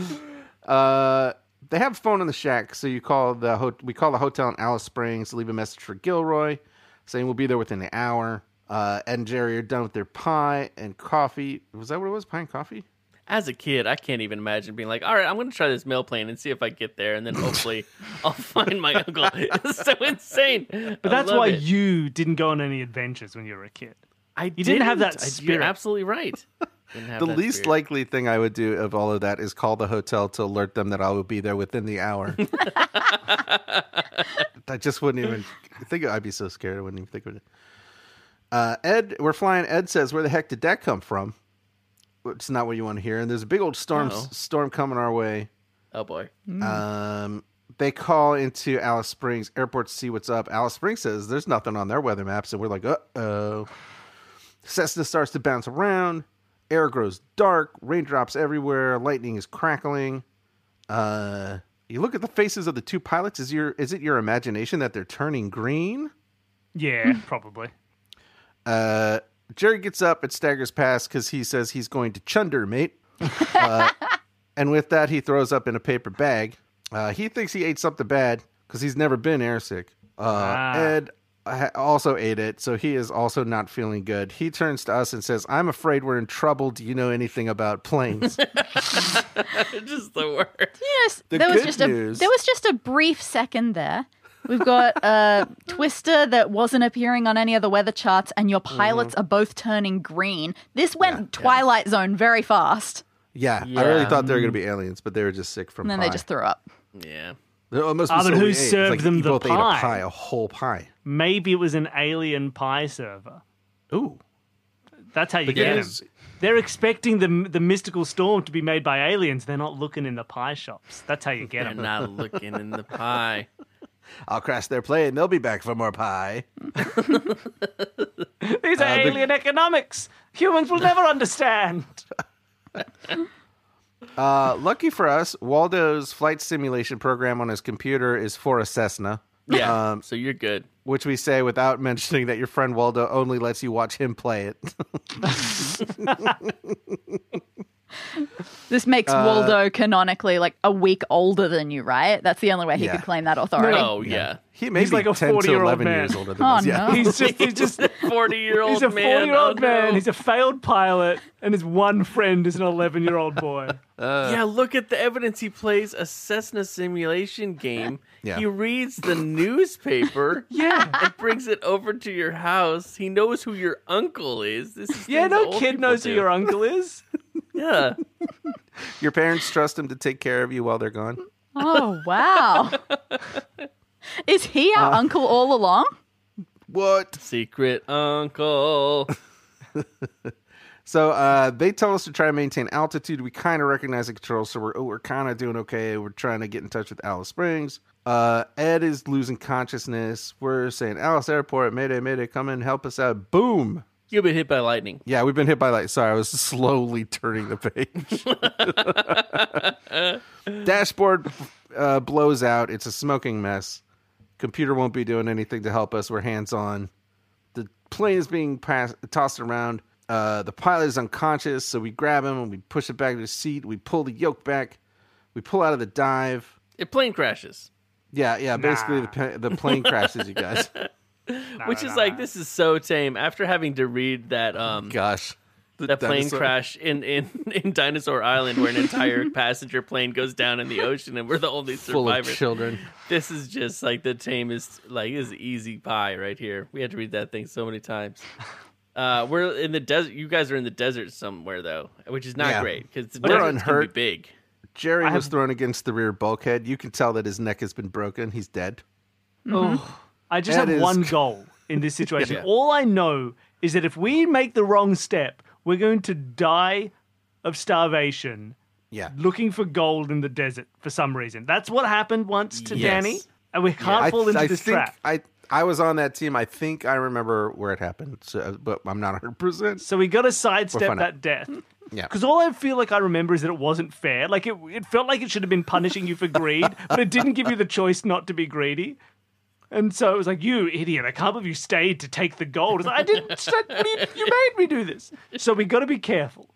[laughs] Uh, they have a phone in the shack, so you call the ho- we call the hotel in Alice Springs, leave a message for Gilroy, saying we'll be there within the hour. Uh, Ed and Jerry are done with their pie and coffee. Was that what it was? Pie and coffee? As a kid, I can't even imagine being like, all right, I'm going to try this mail plane and see if I get there, and then [laughs] hopefully I'll find my uncle. [laughs] It's so insane. But that's why you didn't go on any adventures when you were a kid. I you didn't have that I- You're spirit. absolutely right. [laughs] The least spirit. likely thing I would do of all of that is call the hotel to alert them that I will be there within the hour. I just wouldn't even think. I'd be so scared. I wouldn't even think of it. Uh, Ed, we're flying. Ed says, "Where the heck did that come from?" It's not what you want to hear. And there's a big old storm Oh. storm coming our way. Oh boy. Um, they call into Alice Springs Airport to see what's up. Alice Springs says there's nothing on their weather maps, and we're like, uh oh. Cessna starts to bounce around. Air grows dark. Raindrops everywhere. Lightning is crackling. Uh, you look at the faces of the two pilots. Is your is it your imagination that they're turning green? Yeah, probably. Uh, Jerry gets up and staggers past because he says he's going to chunder, mate. [laughs] Uh, and with that, he throws up in a paper bag. Uh, he thinks he ate something bad because he's never been airsick. Uh, Ah. Ed also ate it, so he is also not feeling good. He turns to us and says, "I'm afraid we're in trouble. Do you know anything about planes?" [laughs] [laughs] Just the worst. Yes, The there was good just news- a there was just a brief second there. We've got a twister that wasn't appearing on any of the weather charts, and your pilots Mm-hmm. are both turning green. This went Twilight Zone very fast, yeah, I really Yeah. thought they were going to be aliens, but they were just sick from and then pie. they just threw up. Yeah. It must be Ah, but so who we ate. It's served like them you the both ate a pie? pie, a whole pie. Maybe it was an alien pie server. Ooh, That's how you But get yes. them. They're expecting the the mystical storm to be made by aliens. They're not looking in the pie shops. That's how you get They're them. not looking in the pie. [laughs] I'll crash their plane. They'll be back for more pie. [laughs] These are alien economics. Humans will never understand. [laughs] Uh, lucky for us, Waldo's flight simulation program on his computer is for a Cessna, Yeah. Um, so you're good. which we say without mentioning that your friend Waldo only lets you watch him play it. [laughs] This makes Uh, Waldo canonically like a week older than you, right? That's the only way he Yeah. could claim that authority. Oh yeah. He may He's be like a 10 to 40-year-old 11 man. years older than Oh, us. Yeah. no. [laughs] He's just he's just [laughs] Forty year old he's a forty year old Oh, man. no. He's a failed pilot, and his one friend is an eleven year old boy. [laughs] yeah, look at the evidence. He plays a Cessna simulation game. Yeah. He reads the newspaper. Yeah. and brings it over to your house. He knows who your uncle is. This is Yeah, no kid knows do. who your uncle is. Yeah. [laughs] Your parents trust him to take care of you while they're gone. Oh wow! [laughs] Is he Uh, our uncle all along? What? Secret uncle. [laughs] So uh, they tell us to try to maintain altitude. We kind of recognize the controls, so we're oh, we're kind of doing okay. We're trying to get in touch with Alice Springs. Uh, Ed is losing consciousness. We're saying Alice Airport, Mayday, Mayday, come in, help us out. Boom. You've been hit by lightning. Yeah, we've been hit by light. Sorry, I was [laughs] slowly turning the page. [laughs] Dashboard uh, blows out. It's a smoking mess. Computer won't be doing anything to help us. We're hands on. The plane is being pass- tossed around. Uh, the pilot is unconscious, so we grab him and we push it back to the seat. We pull the yoke back. We pull out of the dive. It plane crashes. Yeah, yeah. Basically, the, the plane crashes, you guys. [laughs] Which is like this is so tame. After having to read that um Gosh, The that plane crash in, in, [laughs] in Dinosaur Island where an entire [laughs] passenger plane goes down in the ocean and we're the only full of survivors. children. This is just like the tamest like is easy pie right here. We had to read that thing so many times. Uh, we're in the desert. You guys are in the desert somewhere though, which is not Yeah. great because the We're desert's gonna unhurt. be big. Jerry I was thrown against the rear bulkhead. You can tell that his neck has been broken. He's dead. Oh, I just That have is- one [laughs] goal in this situation. Yeah. All I know is that if we make the wrong step, we're going to die of starvation Yeah. looking for gold in the desert for some reason. That's what happened once to Yes. Danny, and we can't I, fall into I this think trap. I I was on that team. I think I remember where it happened, so, but I'm not 100. percent So we got to sidestep that death. Yeah. Because all I feel like I remember is that it wasn't fair. Like it, it felt like it should have been punishing you for greed, but it didn't give you the choice not to be greedy. And so it was like, you idiot! I can't believe you stayed to take the gold. It's like, I didn't. [laughs] st- me- You made me do this. So we got to be careful.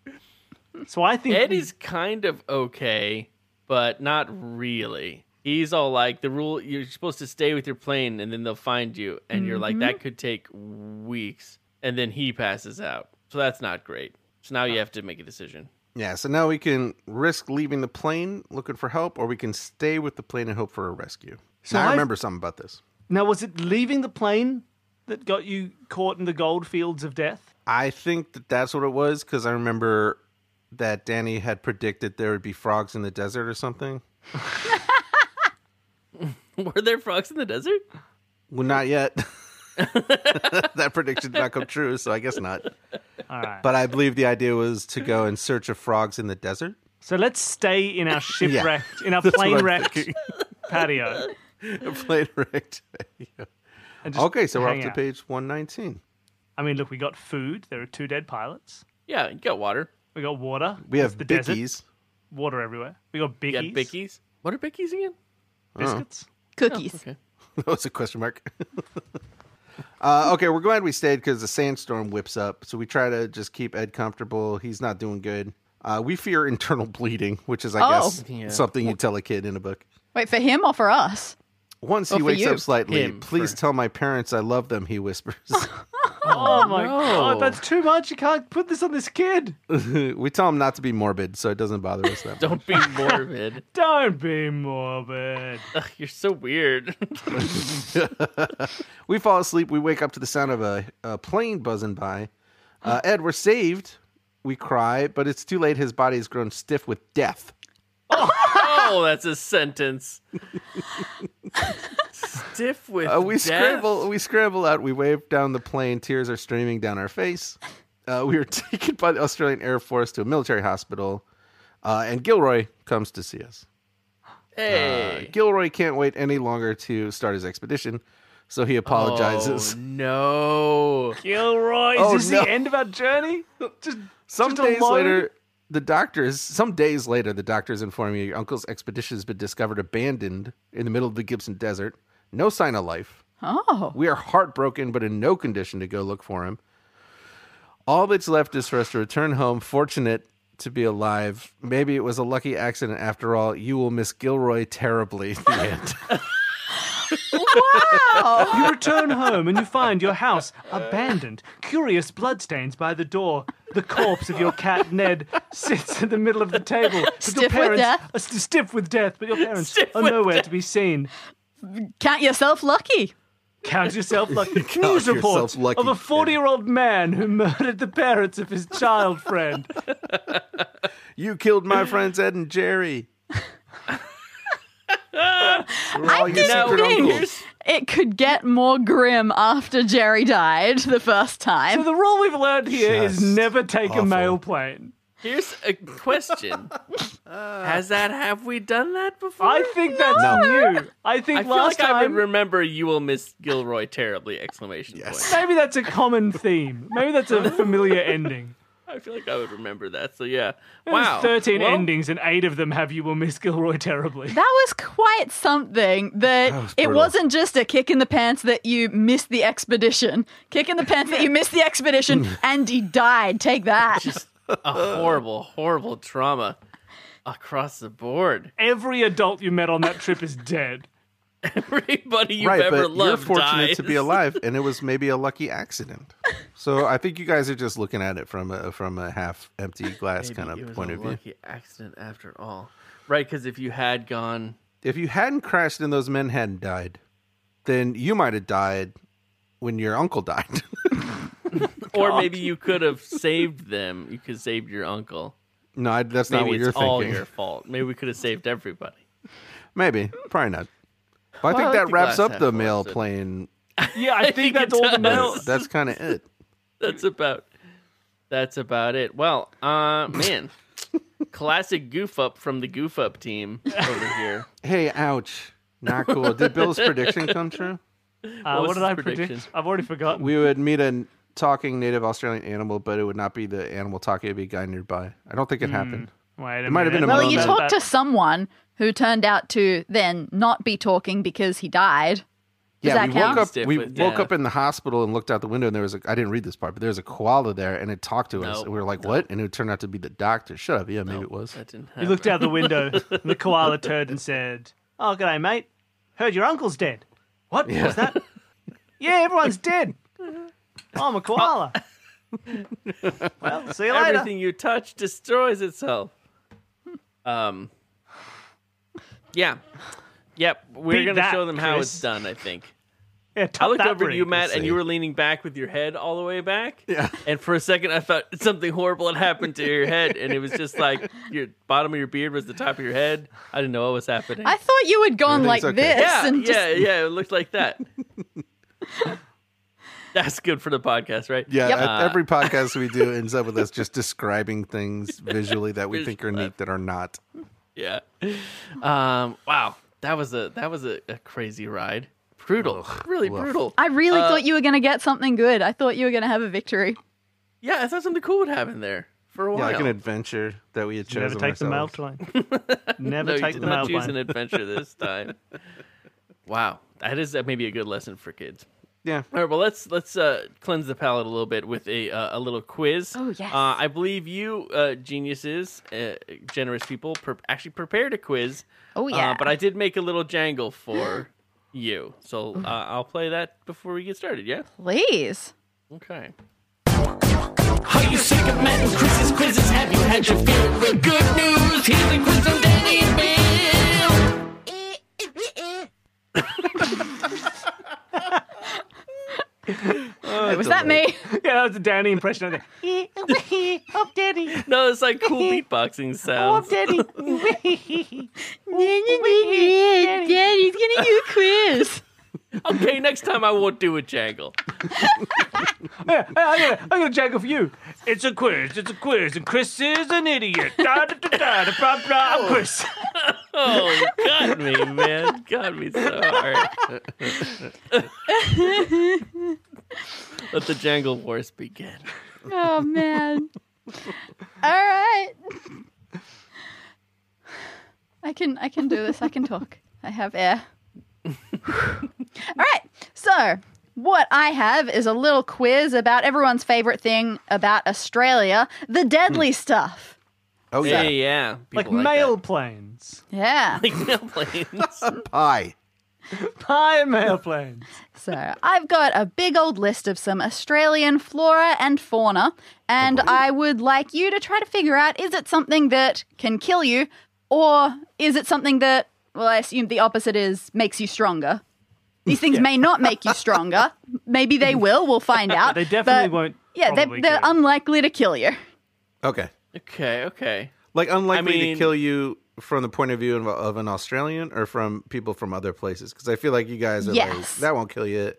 So I think Eddie's kind of okay, but not really. He's all like the rule you're supposed to stay with your plane and then they'll find you and you're like that mm-hmm. could take weeks and then he passes out. So that's not great. So now you oh. have to make a decision. Yeah, so now we can risk leaving the plane looking for help, or we can stay with the plane and hope for a rescue. So now, I remember something about this. Now, was it leaving the plane that got you caught in the gold fields of death? I think that that's what it was because I remember that Danny had predicted there would be frogs in the desert or something. [laughs] Were there frogs in the desert? Well, not yet. [laughs] that prediction did not come true, so I guess not. All right. But I believe the idea was to go in search of frogs in the desert. so let's stay in our [laughs] shipwrecked, in our plane I'm wrecked patio. [laughs] Plane wrecked. [laughs] And just Okay, so we're hang up to out. page 119. I mean, look, we got food. There are two dead pilots. Yeah, you got water. We got water. We have the desert. Water everywhere. We got You got bickies. What are bickies again? Biscuits. Cookies. Okay. [laughs] that was a question mark. uh, okay, we're glad we stayed because the sandstorm whips up. So we try to just keep Ed comfortable. He's not doing good. Uh, we fear internal bleeding, which is, I Oh. guess, Yeah. something you tell a kid in a book. Wait, for him or for us? Once Oh, he wakes you. up slightly, Him please for- tell my parents I love them, he whispers. [laughs] [laughs] Oh, my no. god, that's too much. You can't put this on this kid. [laughs] we tell him not to be morbid, so it doesn't bother us that much. Don't be morbid. Don't be morbid. Ugh, you're so weird. We fall asleep. We wake up to the sound of a, a plane buzzing by. [gasps] Uh, Ed, we're saved. We cry, but it's too late. His body has grown stiff with death. oh, that's a sentence. Stiff with Uh, we death? scramble. We scramble out. We wave down the plane. Tears are streaming down our face. Uh, we are [laughs] taken by the Australian Air Force to a military hospital, uh, and Gilroy comes to see us. [gasps] Hey. Gilroy can't wait any longer to start his expedition, so he apologizes. Oh, no. Gilroy, is Oh, this no. the end of our journey? [laughs] Just Some just days alone? later, the doctors. Some days later, the doctors inform you your uncle's expedition has been discovered abandoned in the middle of the Gibson Desert. No sign of life. Oh. We are heartbroken, but in no condition to go look for him. All that's left is for us to return home, fortunate to be alive. Maybe it was a lucky accident after all. You will miss Gilroy terribly. The end. [laughs] Wow. You return home and you find your house abandoned. Curious bloodstains by the door. The corpse of your cat Ned sits in the middle of the table. But Stiff your with parents death. Are st- stiff with death, but your parents Stiff are with nowhere death. to be seen. Count yourself lucky. Count yourself [laughs] lucky. News reports yourself lucky. of a 40 year old man who murdered the parents of his child friend. [laughs] you killed my friends Ed and Jerry. We're all your think- It could get more grim after Jerry died the first time. So time. the rule we've learned here is Just never take a mail plane. here's a question. [laughs] Has that, have we done that before? I think that's new. I think I feel last like I would remember you will miss Gilroy terribly! Exclamation Yes. point. maybe that's a common theme. Maybe that's a [laughs] familiar ending. I feel like I would remember that. So yeah. Wow. 13 Well, endings and 8 of them have you will miss Gilroy terribly. That was quite something. That, was it wasn't just a kick in the pants that you missed the expedition. Kick in the pants that you missed the expedition [laughs] and he died. Take that. a horrible, horrible trauma across the board. Every adult you met on that trip is dead. Everybody you've right, ever but loved you're fortunate dies. to be alive, and it was [laughs] maybe a lucky accident. So I think you guys are just looking at it from a from a half empty glass Maybe kind of point of view. lucky accident after all. Right, because if you had gone, If you hadn't crashed and those men hadn't died, then you might have died when your uncle died. [laughs] [laughs] or maybe you could have saved them. You could have saved your uncle. no, I, that's not what you're thinking. all your fault. Maybe we could have saved everybody. Maybe, probably not. But I think I that the wraps up the full, mail plane. Yeah, I, [laughs] think, think that's all the mail. That's kind of it. [laughs] That's about. That's about it. Well, uh, man, [laughs] classic goof up from the goof up team over here. Hey, ouch. Not cool. Did Bill's prediction come true? Uh, was what did I prediction? predict? I've already forgotten. We would meet a talking native Australian animal, but it would not be the animal talking. It'd be a guy nearby. I don't think it happened. Wait a It might have been a Well, you talked to someone who turned out to then not be talking because he died. Does yeah, that we count? woke up. Stiff We with woke death. up in the hospital and looked out the window, and there was a. I didn't read this part, but there was a koala there, and it talked to us. No, and we were like, "What?" And it turned out to be the doctor. Shut up. Yeah, maybe it was. That didn't He happen. looked out the window. [laughs] and the koala turned and said, "Oh, g'day, mate. Heard your uncle's dead. What was that? yeah, everyone's dead. I'm a koala. [laughs] Well, see you later. Everything you touch destroys itself. Um. [sighs] Yeah. Yep. We're Beat gonna that, show them how Chris. it's done. I think. [laughs] Yeah, I looked that over at you. Matt, and you were leaning back with your head all the way back. [laughs] Yeah. And for a second, I thought something horrible had happened to your head, and it was just like your bottom of your beard was the top of your head. I didn't know what was happening. I thought you had gone like okay. this yeah, and just yeah, yeah. It looked like that. [laughs] [laughs] That's good for the podcast, right? Yeah, Yep. Uh, every podcast we do [laughs] ends up with us just describing things visually that we think are Visual. neat that are not. Yeah. Um. Wow. That was a that was a, a crazy ride. Brutal. really woof. brutal. I really Uh, thought you were going to get something good. I thought you were going to have a victory. Yeah, I thought something cool would happen there for a while. Yeah, like an adventure that we had chosen Never take the mail ourselves. plane. [laughs] Never no, you take did the not mail choose plane. an adventure this time. wow, that is uh, maybe a good lesson for kids. Yeah. All right, well let's let's uh, cleanse the palate a little bit with a uh, a little quiz. Oh, yes. Uh, I believe you uh, geniuses, uh, generous people, pre- actually prepared a quiz. Oh, yeah. Uh, but I did make a little jangle for [gasps] you, so uh, I'll play that before we get started. Yeah. Please. Okay. Are you sick of Matt and Chris's quizzes? Have you had your fill? Well, good news. Here's the quiz from Danny and Bill. Oh, Wait, was that me? [laughs] Yeah, that was a Danny impression. I think. oh, Danny. No, it's like cool beatboxing Oh, sounds. Danny. [laughs] [laughs] Daddy's going to do a quiz. Okay, next time I won't do a jangle. Yeah, I got a, I got a jangle for you. It's a quiz. It's a quiz, and Chris is an idiot. Da, da, da, da, da, blah, blah. I'm oh. Chris. Oh, got me, man. Got me so hard. Let the jangle wars begin. Oh, man. All right. I can I can do this. I can talk. I have air. [laughs] All right. So, what I have is a little quiz about everyone's favorite thing about Australia, the deadly hmm. stuff. Oh Yeah, yeah. yeah. Like People mail that. planes. Yeah. [laughs] Like mail planes. [laughs] Pie. Pie mail planes. So, I've got a big old list of some Australian flora and fauna, and I would like you to try to figure out is it something that can kill you, or is it something that, well, I assume the opposite is makes you stronger? These things may not make you stronger. Maybe they will. We'll find [laughs] out. They definitely But, won't. Yeah, they're, they're kill unlikely to kill you. Okay. okay, okay. Like unlikely mean- to kill you from the point of view of, of an Australian or from people from other places? Because I feel like you guys are like Yes. that won't kill you,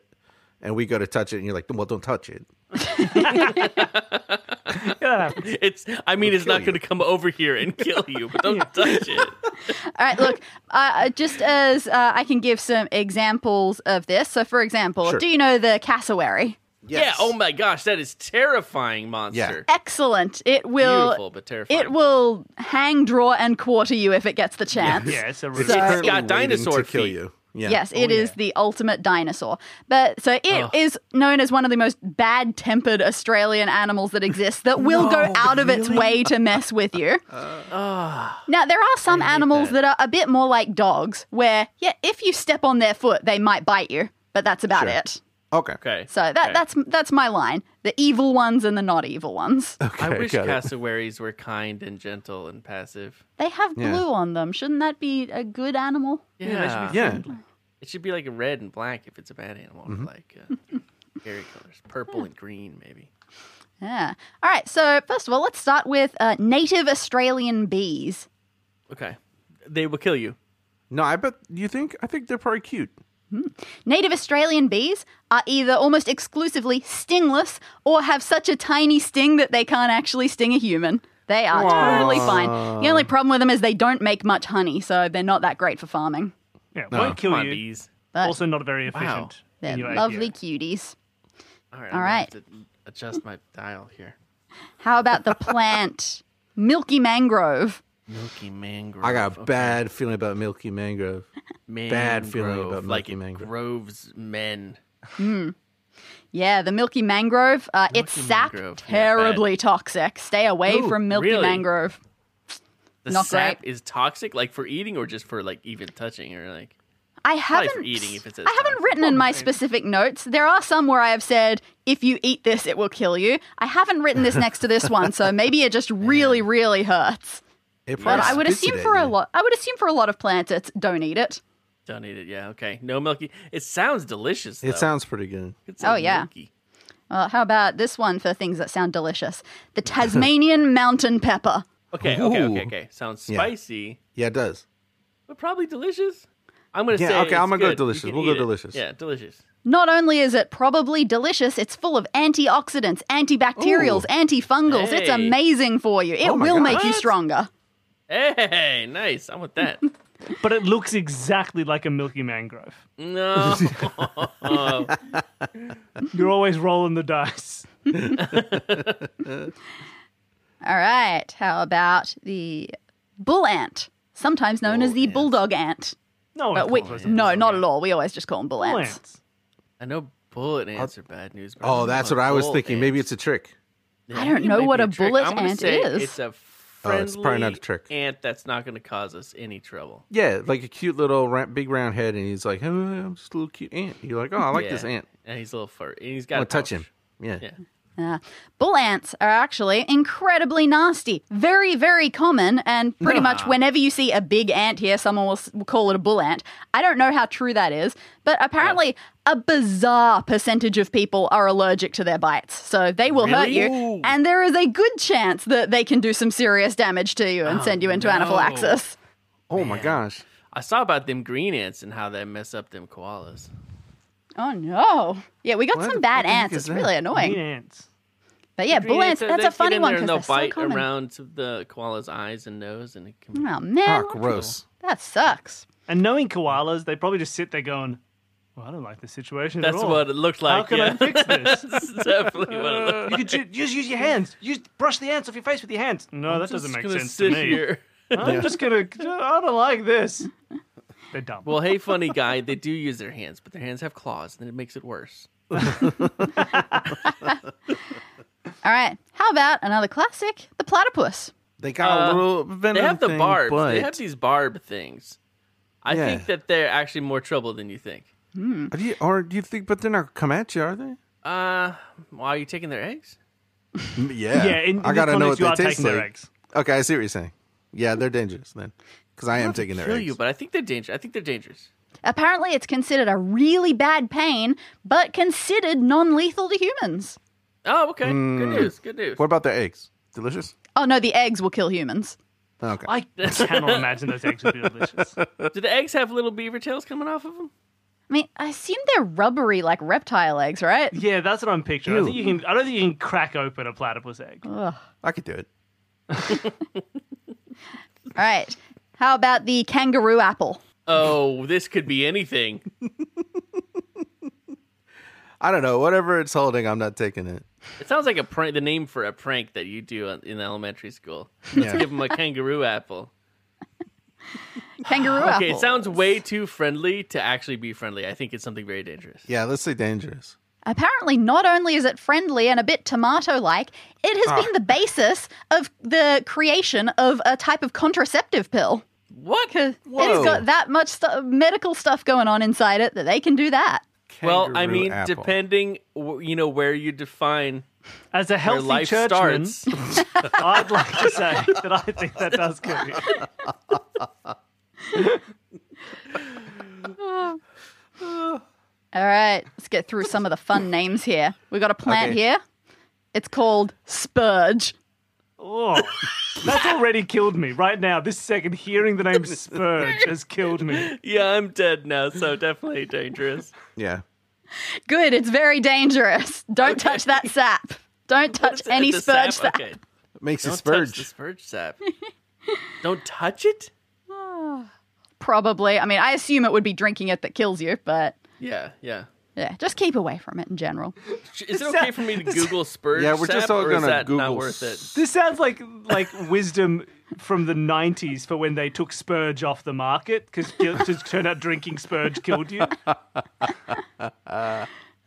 and we go to touch it, and you're like, well, don't touch it. [laughs] [laughs] Yeah, that happens. It's. I mean, it's not going to come over here and kill you, but don't touch it. [laughs] All right, look, uh, just as uh, I can give some examples of this. So, for example, Sure. do you know the cassowary? Yes. Yeah. Oh my gosh, that is terrifying monster. Excellent. It will. Beautiful, but terrifying. It will hang, draw, and quarter you if it gets the chance. [laughs] Yeah, it's a It's really. So- currently got dinosaur to kill feet. you. Yeah. Yes, it oh, is yeah. the ultimate dinosaur. But so it oh. is Ugh. known as one of the most bad-tempered Australian animals that exists that will go out of its way to mess with you. [laughs] Uh, now there are some animals that. that. are a bit more like dogs, where yeah, if you step on their foot, they might bite you, but that's about Sure. it. Okay. Okay. So that okay. that's that's my line: the evil ones and the not evil ones. [laughs] Okay. I wish got it. cassowaries were kind and gentle and passive. They have Yeah. blue on them. Shouldn't that be a good animal? Yeah, they should be Yeah. friendly. It should be like a red and black if it's a bad animal, Mm-hmm. like uh, scary colors, purple and green maybe. Yeah. All right. So first of all, let's start with uh, native Australian bees. Okay, they will kill you. No, I bet you think I think they're probably cute. Hmm. Native Australian bees are either almost exclusively stingless or have such a tiny sting that they can't actually sting a human. They are totally fine. The only problem with them is they don't make much honey, so they're not that great for farming. Yeah, No. won't kill you. bees. But Also, not very efficient. Wow. they're lovely API. cuties. All right, All I'm gonna right. have to adjust my dial here. How about the [laughs] plant milky mangrove? Milky mangrove. I got a okay. bad feeling about Milky Mangrove. bad feeling about like Milky it Mangrove. groves men. Yeah, the milky mangrove. Uh, its Milky sap mangrove, yeah, terribly toxic. Stay away Ooh, from milky really? mangrove. The Not sap great. is toxic, like for eating or just for like even touching or like. I haven't. for eating if it says I haven't toxic. written in my specific notes. There are some where I have said, "If you eat this, it will kill you." I haven't written this next to this one, so [laughs] maybe it just really, really hurts. It But I would assume for at a lot. I would assume for a lot of plants, it's don't eat it. Don't eat it. Yeah. Okay. No milky. It sounds delicious. Though. It sounds pretty good. It sounds Oh, yeah. milky. Well, how about this one for things that sound delicious? The [laughs] Tasmanian mountain pepper. Okay. Okay. Okay. Okay. Sounds spicy, Yeah, it does. but probably delicious. I'm gonna Yeah, say. okay, I'm gonna go delicious. We'll go eat it. delicious. Yeah, delicious. Not only is it probably delicious, it's full of antioxidants, antibacterials, Ooh. antifungals. It's amazing for you. It Oh will God. make you stronger. Hey, nice. I'm with that. [laughs] But it looks exactly like a Milky Mangrove. no. [laughs] You're always rolling the dice. [laughs] All right. How about the bull ant, sometimes known as the bulldog ant? No, one But we, calls those no, ants not ant. at all. We always just call them bull ants. Plants. I know bullet ants are bad news. But I Oh, don't that's know what I was bull thinking. Maybe ants. it's a trick. Yeah, I don't think know might what be a trick. bullet I'm gonna ant say is. It's a Oh, it's probably not a trick. ant that's not going to cause us any trouble. Yeah, like a cute little ra- big round head, and he's like, "Oh, I'm just a little cute ant." You're like, "Oh, I like Yeah. this ant. And he's a little fur. And he's got to touch pouch. him." Yeah. Yeah. Uh, bull ants are actually incredibly nasty. Very, very common. And pretty much whenever you see a big ant here, someone will, s- will call it a bull ant. I don't know how true that is, but apparently a bizarre percentage of people are allergic to their bites. So they will hurt Really? you. And there is a good chance that they can do some serious damage to you and send you into no. anaphylaxis. Oh my gosh. I saw about them green ants and how they mess up them koalas. Oh no. Yeah, we got What some bad ants. It's that? really Green annoying. ants. But yeah, bull ants, ants, that's a funny get in one there and because they'll they're bite so common. around the koala's eyes and nose, and it can. Oh man, Oh, gross. that sucks. And knowing koalas, they probably just sit there going, well, I don't like this situation at That's all. what it looked like. How can yeah. I fix [laughs] this? That's definitely what it looked You could ju- just use your hands. Use brush the ants off your face with your hands. No, that doesn't make sense to me. Here. I'm just gonna. I don't like this. They're dumb. Well, hey, funny guy, they do use their hands, but their hands have claws, and it makes it worse. [laughs] All right, how about another classic, the platypus? They got Uh, a little venom They have the thing, barbs. But They have these barb things. I Yeah. think that they're actually more trouble than you think. Do you, or do you think? But they're not come at you, are they? Uh, why are you taking their eggs? Yeah. yeah, in, in I this gotta know what context, you they are taste taking their like. eggs. Okay, I see what you're saying. Yeah, they're dangerous then, because I am Not to taking their kill eggs. you, but I think they're dangerous. I think they're dangerous. Apparently, it's considered a really bad pain, but considered non lethal to humans. Oh, okay. Good Mm. news. Good news. What about their eggs? Delicious. Oh, no, the eggs will kill humans. Okay. I cannot imagine those eggs would be delicious. [laughs] Do the eggs have little beaver tails coming off of them? I mean, I assume they're rubbery like reptile eggs, right? Yeah, that's what I'm picturing. I think you can. I don't think you can crack open a platypus egg. Ugh. I could do it. [laughs] All right. How about the kangaroo apple? Oh, this could be anything. [laughs] I don't know. Whatever it's holding, I'm not taking it. It sounds like a prank. The name for a prank that you do in elementary school. Let's Yeah. give them a kangaroo apple. [laughs] Kangaroo apple. Okay, it sounds way too friendly to actually be friendly. I think it's something very dangerous. Yeah, let's say dangerous. Apparently, not only is it friendly and a bit tomato like, it has Ah. been the basis of the creation of a type of contraceptive pill. What? Because Whoa. it's got that much stu- medical stuff going on inside it that they can do that. Well, I mean, apple. depending, you know, where you define As a healthy life churchman, starts. [laughs] I'd like to say that I think that does kill you. [laughs] [laughs] [sighs] All right, let's get through some of the fun names here. We got a plant Okay. here. It's called spurge. Oh, that's already killed me right now. This second, hearing the name Spurge has killed me. yeah, I'm dead now, so definitely dangerous. Yeah. Good, it's very dangerous. Don't touch that sap. Don't touch Is it any the spurge sap? sap. Okay. Makes you Don't touch the spurge. spurge sap. Don't touch it? [sighs] Probably. I mean, I assume it would be drinking it that kills you, but Yeah, yeah. yeah, just keep away from it in general. [laughs] Is it okay for me to Google spurge Yeah, we're just sap, all or is gonna that not Google worth it? This sounds like like [laughs] wisdom from the '90s for when they took Spurge off the market because it [laughs] turned out drinking Spurge killed you.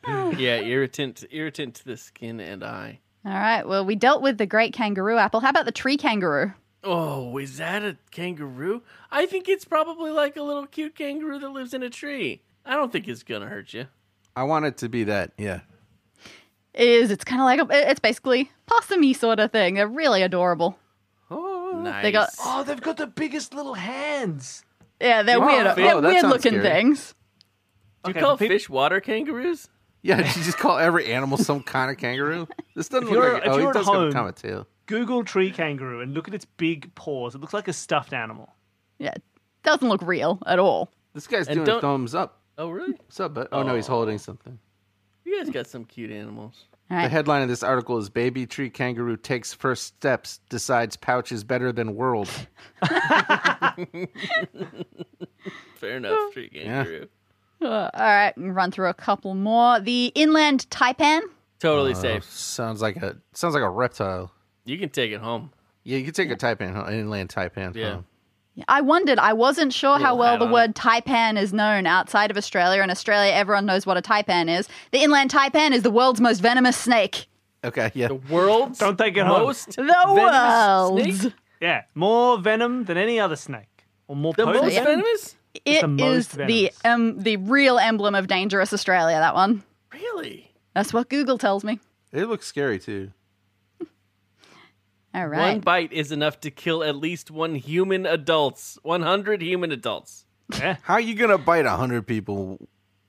Yeah, irritant, irritant to the skin and eye. All right, well, we dealt with the great kangaroo apple. How about the tree kangaroo? Oh, is that a kangaroo? I think it's probably like a little cute kangaroo that lives in a tree. I don't think it's gonna hurt you. I want it to be that. Yeah. It is. It's kind of like a, it's basically possumy sort of thing. They're really adorable. Oh, nice. They got Oh, they've got the biggest little hands. yeah. They're Oh, weird. oh, They're that weird looking scary. things. Do you Okay, call but fish water kangaroos? Yeah, you just call every animal some kind of kangaroo? This doesn't look like oh, if oh, you're it at does have home- a kind of tail. Google tree kangaroo and look at its big paws. It looks like a stuffed animal. Yeah, doesn't look real at all. This guy's And doing don't- thumbs up. Oh, really? What's up, bud? Oh, no, he's holding something. You guys got some cute animals. All The right. headline of this article is Baby Tree Kangaroo Takes First Steps, Decides Pouch is Better Than World. [laughs] Fair enough, tree kangaroo. Uh, all right, run through a couple more. The inland taipan. Totally Oh, safe. sounds like a sounds like a reptile. You can take it home. Yeah, you can take a taipan, home, an inland taipan. Yeah. home. I wondered. I wasn't sure how well the on word taipan is known outside of Australia. In Australia, everyone knows what a taipan is. The inland taipan is the world's most venomous snake. Okay, yeah. The world's Don't take it home. most The venomous world's. snake? Yeah, more venom than any other snake, or more The potent most venom? venomous? It the is most the venomous. um the real emblem of dangerous Australia. That one. Really? That's what Google tells me. It looks scary too. All One bite is enough to kill at least one human adults. 100 human adults. Yeah. How are you gonna bite a hundred people?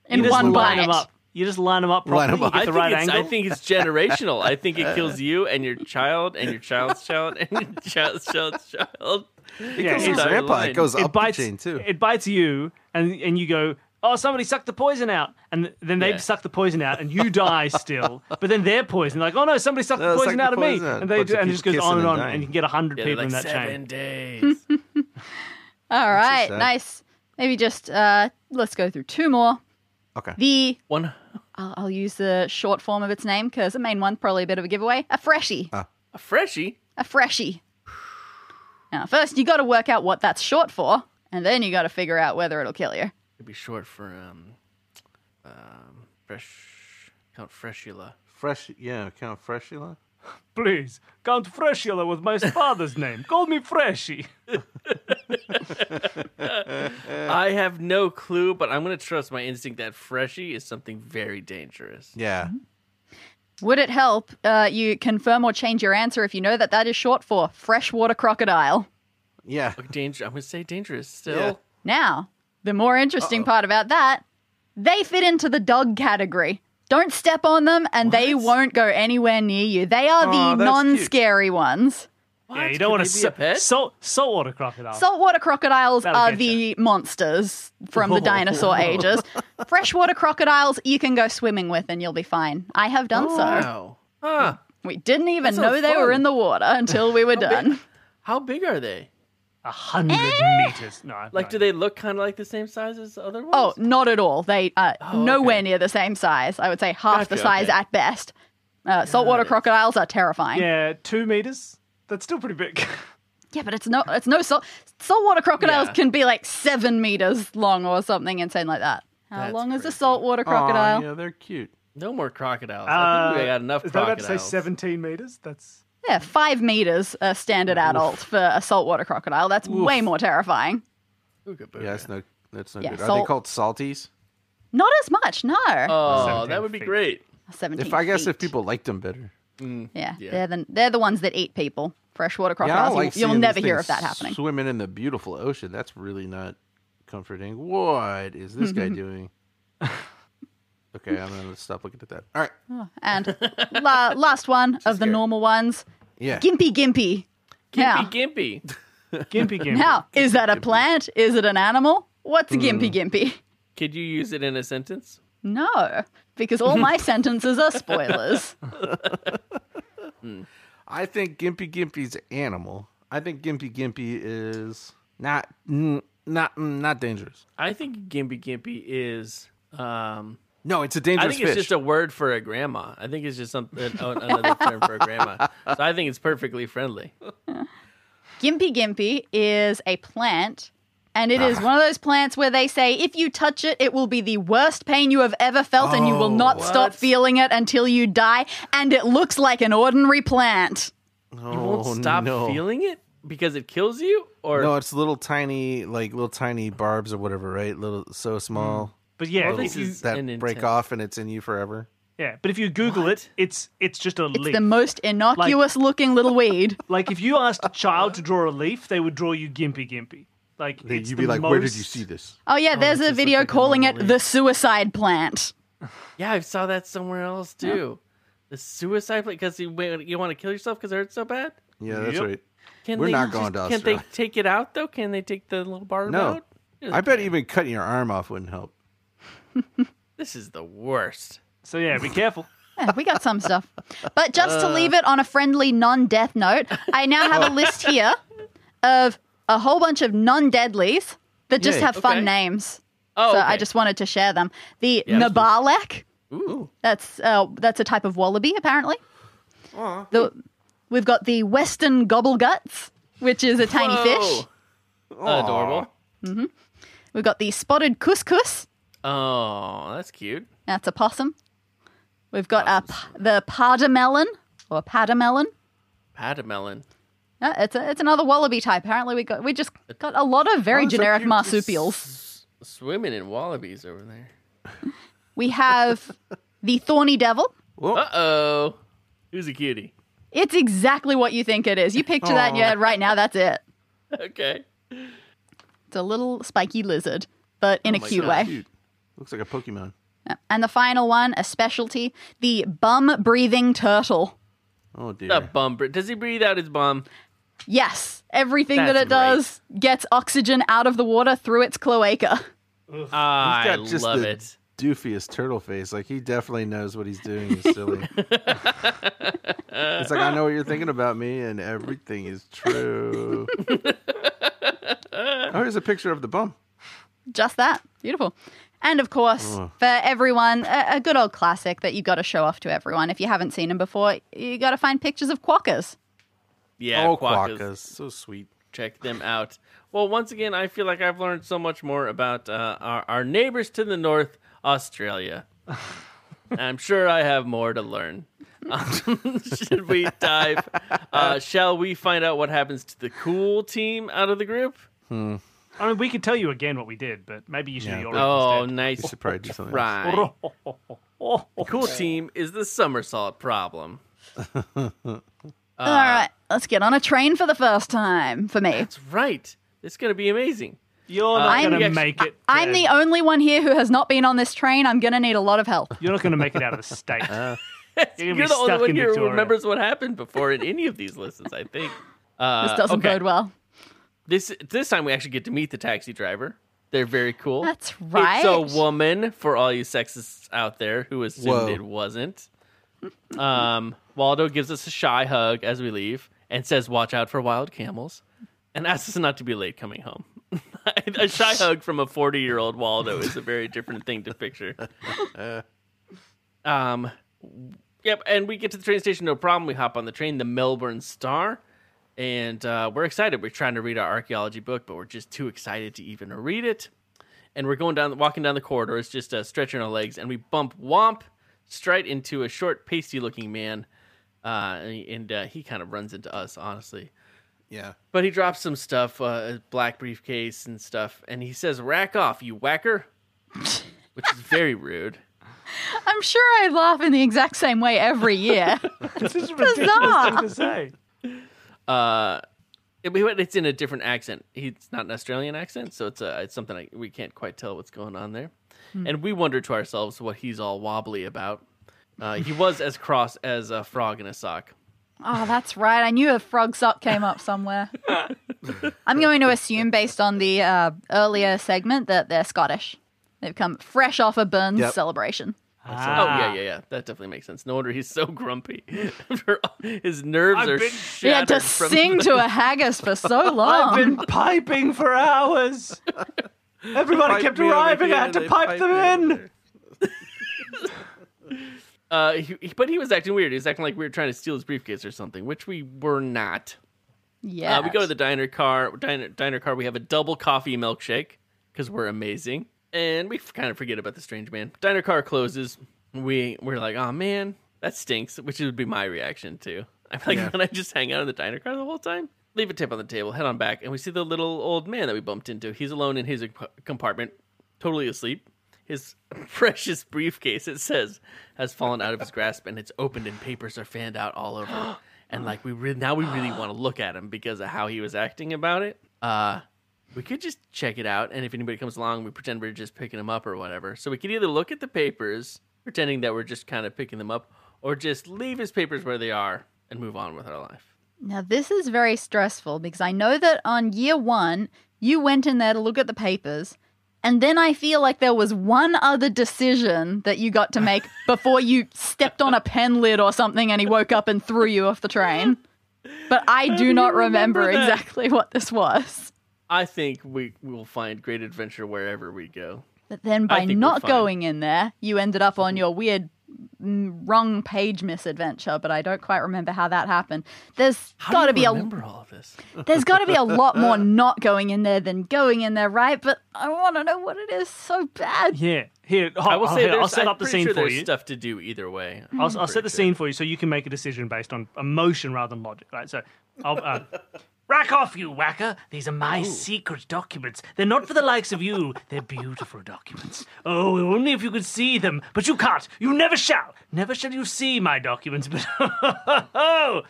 In you just one line bite. them up. You just line them up Line properly. 'em up. You I get the think, right angle. I think it's generational. I think it [laughs] kills you and your child and your child's child and your [laughs] child's child's child. yeah, Goes it's- grandpa. It goes it up bites. the chain too. It bites you, and and you go, "Oh, somebody sucked the poison out," and then they Yeah. suck the poison out, and you [laughs] die still. But then they're poisoned. Like, "Oh no, somebody sucked No, the suck poison the out of me," out. and they Bunch do, of and it just people goes on kissing and and on, dying. and you can get a hundred Yeah, people like in that seven chain. days. [laughs] All right. sad. Nice. Maybe just uh, let's go through two more. Okay. The One I'll, I'll use the short form of its name because the main one probably a bit of a giveaway. A freshie. Ah. a freshie. A freshie. Now, first you got to work out what that's short for, and then you got to figure out whether it'll kill you. It'd be short for um, um, fresh Count Freshula. Fresh, yeah, Count Freshula. [laughs] Please, Count Freshula was my father's name. Call me Freshy. [laughs] I have no clue, but I'm gonna trust my instinct that freshie is something very dangerous. Yeah. Would it help uh, you confirm or change your answer if you know that that is short for freshwater crocodile? Yeah. Like danger. I'm gonna say dangerous still. Yeah. Now, the more interesting part about that, they fit into the dog category. Don't step on them, and they won't go anywhere near you. They are Aw, the oh, non-scary ones. Yeah, you don't want to be a pet? salt saltwater crocodile. Saltwater crocodiles That'll are get the monsters from the [laughs] dinosaur ages. Freshwater crocodiles you can go swimming with and you'll be fine. I have done so. Wow. Huh. We didn't even That know sounds they were in the water until we were done. How big are they? A hundred meters. No, I've Like, no do they look kind of like the same size as other ones? Oh, not at all. They are Oh, nowhere okay. near the same size. I would say half the size okay. at best. Uh, saltwater it. crocodiles are terrifying. Yeah. Yeah, two meters. That's still pretty big. [laughs] Yeah, but it's no, it's no salt. Saltwater crocodiles Yeah. can be like seven meters long or something insane like that. How That's long is a saltwater Aw, crocodile? yeah, they're cute. no more crocodiles. I think we Uh, got enough Is that about to say 17 meters? That's Yeah, five meters a standard adult for a saltwater crocodile. That's way more terrifying. Yeah, that's no, that's no Yeah, good. Are salt- they called salties? Not as much, no. Oh, that would be feet. great. Seventeen. If I guess if feet. people liked them better. Mm, yeah, yeah. they're the they're the ones that eat people. Freshwater Yeah, I crocodiles. don't like you, will seeing never these hear of things that happening. Swimming in the beautiful ocean. That's really not comforting. What is this guy [laughs] doing? [laughs] okay, I'm gonna stop looking at that. All right. And la- last one of the normal ones, Yeah. gympie gympie. Now, Gympie Gympie. [laughs] gympie gympie. now, is that a plant? Is it an animal? What's a gympie gympie? Could you use it in a sentence? No, because all my [laughs] sentences are spoilers. I think Gympie Gympie's animal. I think Gympie Gympie is not mm, not mm, not dangerous. I think Gympie Gympie is. Um, No, it's a dangerous I think it's fish. just a word for a grandma. I think it's just something [laughs] oh, another term for a grandma. So I think it's perfectly friendly. [laughs] Gympie gympie is a plant. And it is Ah. one of those plants where they say if you touch it, it will be the worst pain you have ever felt, and you will not stop feeling it until you die. And it looks like an ordinary plant. oh, You won't stop no. feeling it, because it kills you, or No, it's little tiny, like little tiny barbs or whatever, right? Little so small But yeah, Well, if this you, is- that an break intent. off and it's in you forever. yeah, but if you Google it, it's it's just a It's leaf. It's the most innocuous looking little weed. [laughs] like if you asked a child to draw a leaf, they would draw you gympie gympie. Like Then you'd the be like, "Where did you see this?" Oh yeah, oh, there's it's a video like a calling it normal the suicide plant. [laughs] yeah, I saw that somewhere else too. The suicide plant because you you want to kill yourself because it hurts so bad. Yeah, that's Yep. right. Can We're they not just- going to Can't they take it out though? Can they take the little barb No, out? I bet even cutting your arm off wouldn't help. This is the worst. So yeah, be careful. [laughs] Yeah, we got some stuff. But just to leave it on a friendly non-death note, I now have a [laughs] list here of a whole bunch of non-deadlies that just Yay. have fun Okay. names. Oh, so okay. I just wanted to share them. The Yeah, let's Nabarlek, Ooh. that's uh, that's a type of wallaby apparently. The, we've got the Western gobbleguts, which is a tiny fish. Whoa. Adorable. We've got the spotted cuscus. Oh, that's cute. That's a possum. We've got p- the pardamelon or padamelon. Patamelon. Uh, it's a, it's another wallaby type. Apparently, we got we just got a lot of very Oh, generic cute. marsupials. Swimming in wallabies over there. We have [laughs] the thorny devil. Uh oh. Who's a cutie? It's exactly what you think it is. You picture that in your head right now. That's it. [laughs] Okay. It's a little spiky lizard, but in a Oh my cute God, way. cute. Looks like a Pokemon. And the final one, a specialty, the bum breathing turtle. Oh dear. The bum. br- Does he breathe out his bum? Yes, everything that That's it does gets oxygen out of the water through its cloaca. I got just love the- it. Doofiest turtle face. Like he definitely knows what he's doing is silly. [laughs] it's like I know what you're thinking about me, and everything is true. [laughs] oh, here's a picture of the bum. Just that. Beautiful. And of course, Oh. for everyone, a, a good old classic that you've got to show off to everyone. If you haven't seen them before, you got to find pictures of quokkas. Yeah, oh, quokkas. quokkas, so sweet. Check them out. Well, once again, I feel like I've learned so much more about uh, our, our neighbors to the north, Australia. [laughs] I'm sure I have more to learn. [laughs] Um, should we dive? Uh, shall we find out what happens to the cool team out of the group? I mean, we could tell you again what we did, but maybe you should Yeah. do your Oh, instead. You nice. should probably do something. else. Right. The [laughs] cool team is the somersault problem. [laughs] All right, let's get on a train for the first time for me. That's right. It's going to be amazing. You're not I'm- going to make it. I'm uh, the only one here who has not been on this train. I'm going to need a lot of help. You're not going to make it out of the state. [laughs] Uh, You're, be the only one in here who remembers what happened before in any of these listens, I think. Uh, This doesn't okay. bode well. This this time we actually get to meet the taxi driver. They're very cool. That's right. It's a woman for all you sexists out there who assumed Whoa. it wasn't. Um, Waldo gives us a shy hug as we leave and says, "Watch out for wild camels," and asks us not to be late coming home. [laughs] a shy hug from a forty-year-old Waldo is a very different thing to picture. [laughs] Um, yep, and we get to the train station, no problem. We hop on the train, the Melbourne Star, and uh, we're excited. We're trying to read our archaeology book, but we're just too excited to even read it. And we're going down, walking down the corridors, just uh, stretching our legs, and we bump Womp straight into a short, pasty-looking man, uh, and, and uh, he kind of runs into us, honestly. Yeah. But he drops some stuff, uh, a black briefcase and stuff, and he says, "Rack off, you whacker," which is very rude. [laughs] I'm sure I laugh in the exact same way every year. [laughs] this is ridiculous thing to say. Uh, it- it's in a different accent. It's not an Australian accent, so it's a, it's something I, we can't quite tell what's going on there. And we wonder to ourselves what he's all wobbly about. Uh, he was as cross as a frog in a sock. oh, that's right. I knew a frog sock came up somewhere. I'm going to assume, based on the uh, earlier segment, that they're Scottish. They've come fresh off a Burns Yep. celebration. Oh Ah. yeah, yeah, yeah. That definitely makes sense. No wonder he's so [laughs] grumpy. [laughs] His nerves I've are been- We had to from sing to a [laughs] haggis for so long. I've been piping for hours. Everybody kept arriving. I had to pipe pipe them me in. Uh, he, he- but he was acting weird. He was acting like we were trying to steal his briefcase or something, which we were not. yeah. Uh, we go to the diner car. Diner, diner car. We have a double coffee milkshake because we're amazing, and we kind of forget about the strange man. Diner car closes. We we're like, oh man, that stinks. Which would be my reaction too. [laughs] I'm like, Yeah. can I just hang out in the diner car the whole time? leave a tip on the table, head on back, and we see the little old man that we bumped into. He's alone in his compartment, totally asleep. His [laughs] precious briefcase, it says, has fallen out of his grasp, and it's opened, and papers are fanned out all over. [gasps] and like we really now we really want to look at him because of how he was acting about it. Uh, we could just check it out, and if anybody comes along, we pretend we're just picking them up or whatever. So we could either look at the papers, pretending that we're just kind of picking them up, or just leave his papers where they are and move on with our life. Now, this is very stressful because I know that on year one, you went in there to look at the papers, and then I feel like there was one other decision that you got to make [laughs] before you stepped on a pen lid or something and he woke up and threw you off the train. [laughs] But I do not remember, remember exactly what this was. I think we will find great adventure wherever we go. But then by not going in there, you ended up on your weird mm, wrong page misadventure, but I don't quite remember how that happened. There's got to you be a remember all of this? [laughs] there's got to be a lot more [laughs] not going in there than going in there, right? But I want to know what it is so bad. Yeah. Here, I will say I'll set I'm up the scene sure for there's you. Stuff to do either way. I'll, I'll set the pretty scene for you so you can make a decision based on emotion rather than logic, right? So, I'll. Uh, [laughs] Rack off, you whacker! These are my oh. secret documents. They're not for the likes of you. They're beautiful documents. Oh, only if you could see them. But you can't. You never shall. Never shall you see my documents. [laughs] But oh,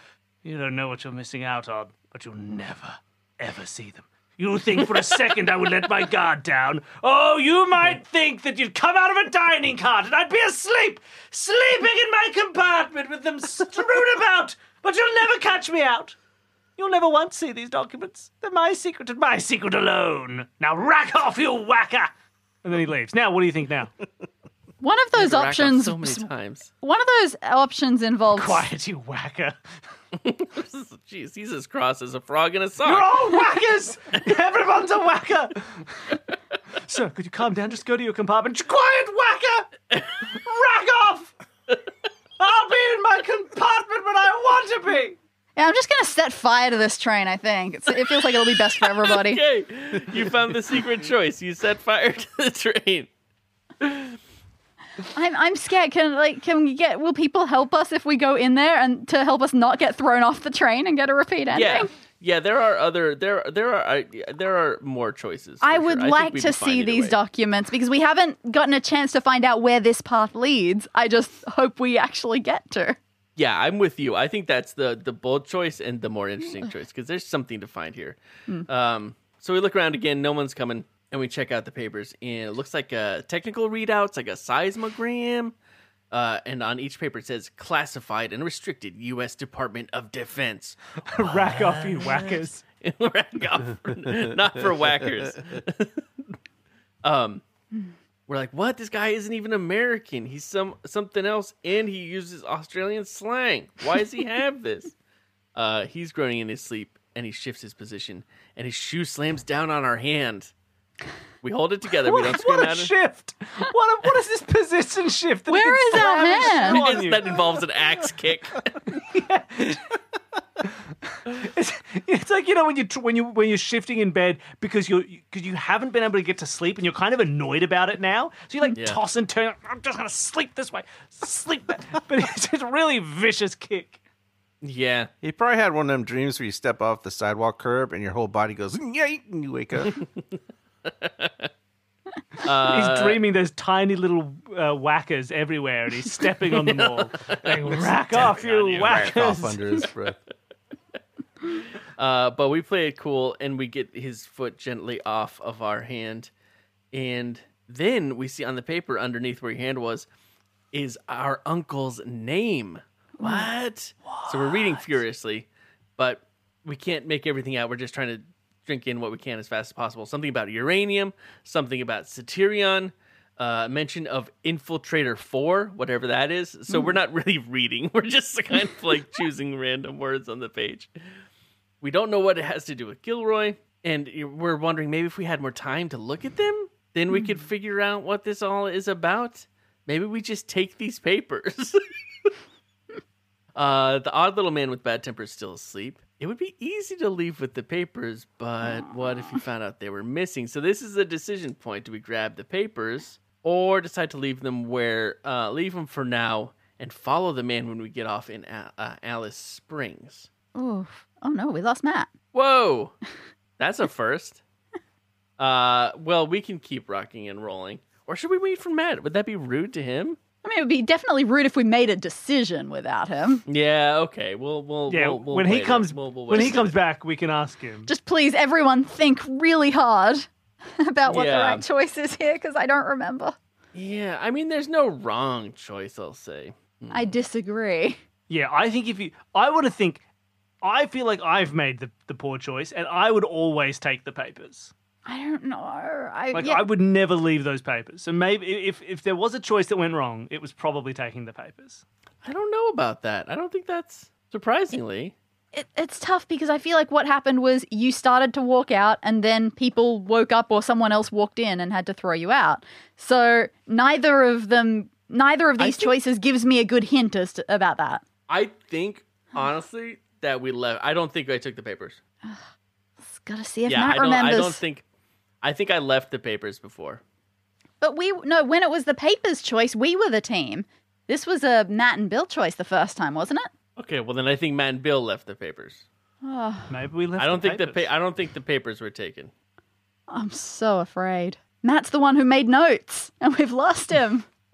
you don't know what you're missing out on. But you'll never, ever see them. You think for a second I would let my guard down? Oh, you might think that you'd come out of a dining cart and I'd be asleep, sleeping in my compartment with them strewn about. But you'll never catch me out. You'll never once see these documents. They're my secret and my secret alone. Now rack off, you whacker! And then he leaves. Now, what do you think now? [laughs] One of those Rack off options, so many times. one of those options involves Quiet, you whacker. [laughs] Jeez, he's as cross as a frog in a sock. You're all [laughs] whackers! Everyone's a whacker! Sir, could you calm down? Just go to your compartment. Quiet, whacker! Rack off! I'll be in my compartment when I want to be! Yeah, I'm just gonna set fire to this train. I think it's, it feels like it'll be best for [laughs] everybody. Okay, you found the secret choice. You set fire to the train. I'm I'm scared. Can like can we get? Will people help us if we go in there and to help us not get thrown off the train and get a repeat ending? Yeah, yeah. There are other there there are uh, there are more choices. I would sure. like we'd to see these way. documents because we haven't gotten a chance to find out where this path leads. I just hope we actually get to. Yeah, I'm with you. I think that's the the bold choice and the more interesting choice because there's something to find here. Um, so we look around again. No one's coming, and we check out the papers, and it looks like a technical readouts, like a seismogram. Uh, and on each paper it says classified and restricted U.S. Department of Defense. [laughs] Rack off, you whackers. [laughs] Rack off, [laughs] not for whackers. um, we're like, what? This guy isn't even American. He's some something else, and he uses Australian slang. Why does he have [laughs] this? Uh, he's groaning in his sleep, and he shifts his position, and his shoe slams down on our hand. We hold it together. we don't What, scream what a at him. shift! What, a, what is this position shift? That he Where can is our slam hand? shoe on It's- you? that involves an axe kick. [laughs] It's, it's like you know when you tr- when you when you're shifting in bed because you're because you haven't been able to get to sleep and you're kind of annoyed about it now. So you like Yeah. toss and turn. I'm just gonna sleep this way, sleep that. But it's just a really vicious kick. Yeah, He probably had one of them dreams where you step off the sidewalk curb and your whole body goes yay and you wake up. [laughs] he's dreaming there's tiny little uh, whackers everywhere and he's stepping on them all. [laughs] Like, rack off, you whackers! off under his breath. Uh, but we play it cool and we get his foot gently off of our hand. And then we see on the paper underneath where your hand was is our uncle's name. What? So we're reading furiously, but we can't make everything out. We're just trying to drink in what we can as fast as possible. Something about uranium, something about Satyrion, uh, mention of Infiltrator 4, whatever that is. So we're not really [laughs] reading. We're just kind of like [laughs] choosing random words on the page. We don't know what it has to do with Gilroy, and we're wondering maybe if we had more time to look at them, then we could figure out what this all is about. Maybe we just take these papers. [laughs] uh, the odd little man with bad temper is still asleep. It would be easy to leave with the papers, but what if you [laughs] found out they were missing? So this is a decision point. Do we grab the papers or decide to leave them where, uh, leave them for now and follow the man when we get off in A- uh, Alice Springs? Oh, oh no, we lost Matt. Whoa, [laughs] that's a first. Uh, well, we can keep rocking and rolling, or should we wait for Matt? Would that be rude to him? I mean, it would be definitely rude if we made a decision without him. Yeah. Okay. We'll we'll Yeah, we'll, we'll when he comes We'll- we'll when he comes back, we can ask him. Just please, everyone, think really hard [laughs] about what the right choice is here, because I don't remember. Yeah. I mean, there's no wrong choice. I'll say. Hmm. I disagree. Yeah, I think if you, I would have think, I feel like I've made the, the poor choice, and I would always take the papers. I don't know. I Like yeah, I would never leave those papers. So maybe if if there was a choice that went wrong, it was probably taking the papers. I don't know about that. I don't think that's surprisingly. it, it's tough because I feel like what happened was you started to walk out and then people woke up or someone else walked in and had to throw you out. So neither of them, neither of these think- choices gives me a good hint as to, about that. I think honestly that we left. I don't think I took the papers. Gotta see if yeah, Matt I don't. remembers. I don't think. I think I left the papers before. But we no, when it was the papers choice, we were the team. This was a Matt and Bill choice the first time, wasn't it? Okay, well then I think Matt and Bill left the papers. Oh. Maybe we left. I don't the think the papers. pa- I don't think the papers were taken. I'm so afraid. Matt's the one who made notes, and we've lost him. [laughs] [laughs]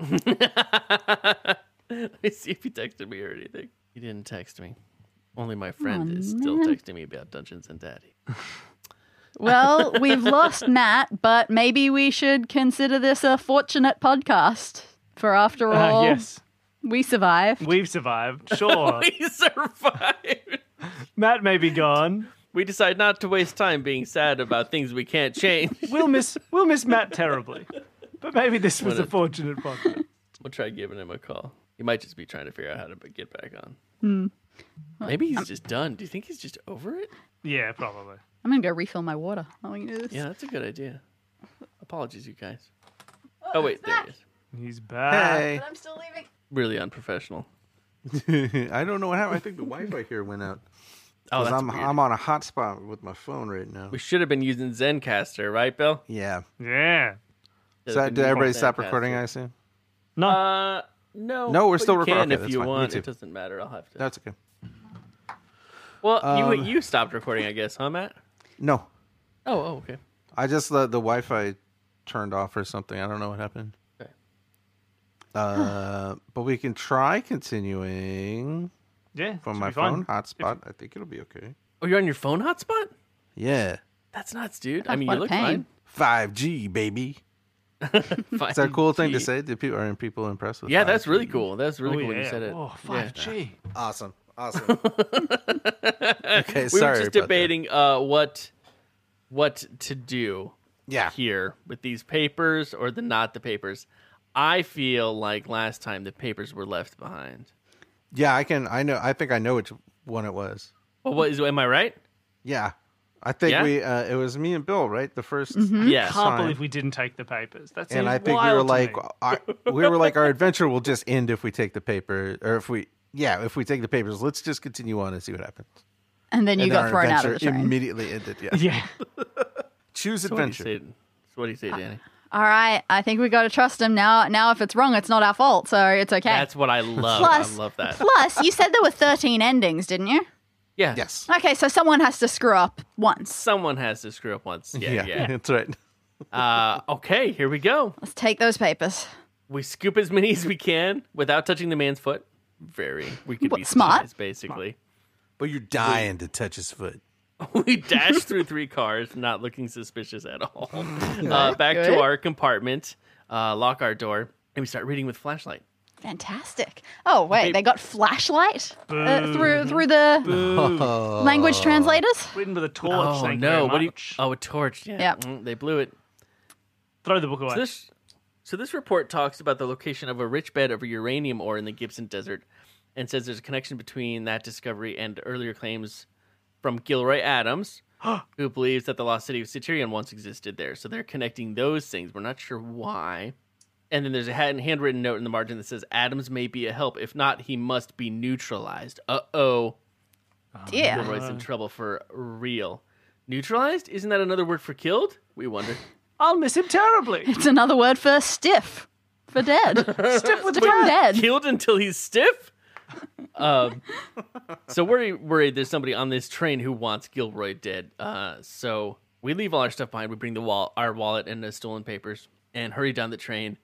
Let me see if he texted me or anything. He didn't text me. Only my friend Aw, is still texting me about Dungeons and Daddy. [laughs] Well, [laughs] we've lost Matt, but maybe we should consider this a fortunate podcast. For after Ah, all, yes, we survived. we've survived. Sure, [laughs] we survived. Matt may be gone. We decide not to waste time being sad about things we can't change. [laughs] We'll miss we'll miss Matt terribly, but maybe this was What a a- fortunate podcast. We'll try giving him a call. He might just be trying to figure out how to get back on. Hmm. Maybe he's just done. Do you think he's just over it? Yeah, probably. I'm gonna go refill my water. I while we do this. Yeah, that's a good idea. Apologies, you guys. Oh wait, there he is. He's back. Hey, But I'm still leaving. Really unprofessional. [laughs] I don't know what happened. I think the Wi-Fi here went out. Oh, 'Cause that's I'm weird. I'm on a hotspot with my phone right now. We should have been using Zencastr, right, Bill? Yeah. Yeah. So did everybody stop Zencastr. recording? I assume. No. Uh, no. No, we're still recording. Okay, if you fine. Want, it doesn't matter. I'll have to. That's okay. well, Um, you you stopped recording, I guess, huh, Matt? No, Oh, oh, okay. I just let the Wi-Fi turned off or something. I don't know what happened. Okay. Uh, but we can try continuing yeah. from should my be fine. phone hotspot. I think it'll be okay. Oh, you're on your phone hotspot? Yeah, That's nuts, dude. I mean, what you a look pain. five G baby. fine. [laughs] Is that a cool thing to say? Did people are people impressed with? Yeah, that's 5G? really cool. That's really Oh, cool when you said it. Oh, Yeah. 5G. Awesome, awesome. [laughs] okay, We sorry. were just about debating uh, what what to do Yeah, here with these papers or the not the papers. I feel like last time the papers were left behind. yeah. I can. I know. I think I know which one it was. Well, what is? Am I right? Yeah, I think Yeah? we. Uh, it was me and Bill, right? The 1st Mm-hmm. Yes. Can't believe we didn't take the papers. That's and I think we were wild to like, me. our, we were like, our adventure will just end if we take the paper, or if we, yeah, if we take the papers. Let's just continue on and see what happens. And then you and got thrown our out of the adventure train. immediately ended. Yeah, yeah. [laughs] choose So what do you adventure. say? So what do you say, Danny? All right, I think we got to trust him now. Now, if it's wrong, it's not our fault, so it's okay. That's what I love. Plus- I love that. Plus, you said there were 13 endings, didn't you? Yeah. Yes. Okay, so someone has to screw up once. Someone has to screw up once. Yeah. Yeah. [laughs] that's right. uh, okay, here we go. Let's take those papers. We scoop as many as we can without touching the man's foot. Very. We could What, be smart? spies, basically. But you're dying to touch his foot. [laughs] we dash through three cars, not looking suspicious at all. [laughs] Uh, back Good. to our compartment, uh, lock our door, and we start reading with flashlight. Fantastic. Oh wait, Okay. they got flashlight uh, through through the [laughs] language translators. Reading with a torch. oh thank no! You very What do you? Oh, a torch. Yeah. Yep. Mm, they blew it. Throw the book away. So this, so this report talks about the location of a rich bed of uranium ore in the Gibson Desert, and says there's a connection between that discovery and earlier claims from Gilroy Adams, [gasps] who believes that the lost city of Citerion once existed there. So they're connecting those things. We're not sure why. And then there's a handwritten note in the margin that says Adams may be a help. If not, he must be neutralized. Uh oh. Dear. Gilroy's in trouble for real. Neutralized? Isn't that another word for killed? We wonder. [laughs] I'll miss him terribly. [laughs] It's another word for stiff, for dead. [laughs] stiff with the dead. Killed until he's stiff? um, so we're worried there's somebody on this train who wants Gilroy dead. Uh, so we leave all our stuff behind. We bring the wall, our wallet, and the stolen papers, and hurry down the train.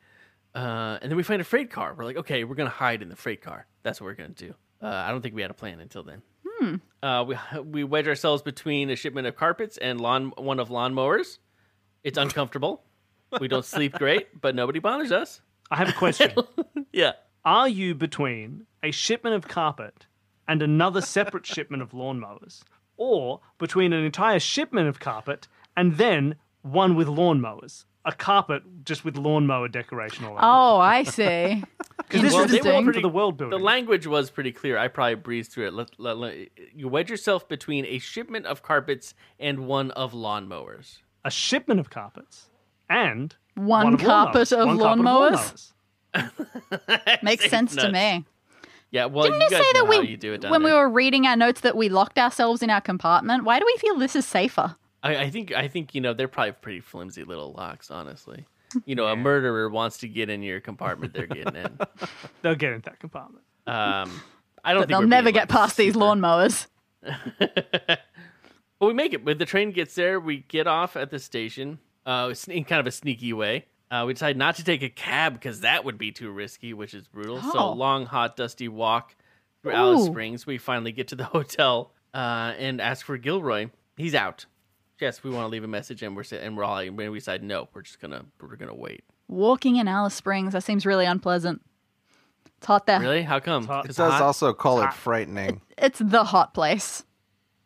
Uh, and then we find a freight car. We're like, okay, we're gonna hide in the freight car. That's what we're gonna do. Uh, I don't think we had a plan until then. Uh, we we wedge ourselves between a shipment of carpets and lawn one of lawnmowers. It's uncomfortable. we don't sleep great, but nobody bothers us. I have a question. [laughs] Yeah. Are you between a shipment of carpet and another separate [laughs] shipment of lawnmowers? Or between an entire shipment of carpet and then one with lawnmowers? A carpet just with lawnmower decoration all over. Oh, I see. [laughs] Because this Well, is they the were pretty- for the world The language was pretty clear. I probably breezed through it. Let, let- let- you wedge yourself between a shipment of carpets and one of lawnmowers. A shipment of carpets and One, of carpet of One carpet lawnmowers. lawnmowers. [laughs] Makes sense to me. Yeah, well, Didn't you you guys say know that we, you do it when we were reading our notes, that we locked ourselves in our compartment? Why do we feel this is safer? I, I think I think you know they're probably pretty flimsy little locks. Honestly, you know, a [laughs] murderer wants to get in your compartment, they're getting in. [laughs] They'll get in that compartment. Um, I don't. think they'll never being, get like, past these lawnmowers. But we make it. When the train gets there, we get off at the station uh, in kind of a sneaky way. Uh, we decide not to take a cab because that would be too risky, which is brutal. So Oh. long, hot, dusty walk through Alice Springs. We finally get to the [laughs] hotel uh, and ask for Gilroy. He's out. Yes, we want to leave a message, and we're sa- and we're all when we decide no, we're just gonna we're gonna wait. Walking in Alice Springs, that seems really unpleasant. It's hot there. Really? How come? hot. 'Cause It does hot? also call it frightening. It's the hot place.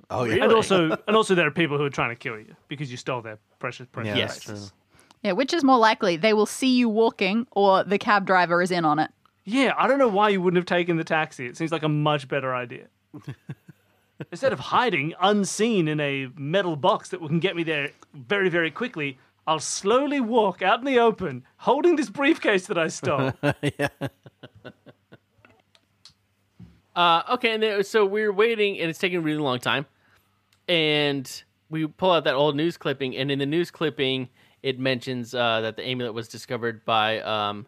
Oh yeah. Really? And also, and also, there are people who are trying to kill you because you stole their precious, precious. Yeah, Yes. that's true. Yeah, which is more likely? They will see you walking, or the cab driver is in on it. Yeah, I don't know why you wouldn't have taken the taxi. It seems like a much better idea. [laughs] Instead of hiding unseen in a metal box that can get me there very, very quickly, I'll slowly walk out in the open, holding this briefcase that I stole. [laughs] Uh, okay, and then, so we're waiting, and it's taking a really long time. And we pull out that old news clipping, and in the news clipping, it mentions uh, that the amulet was discovered by um,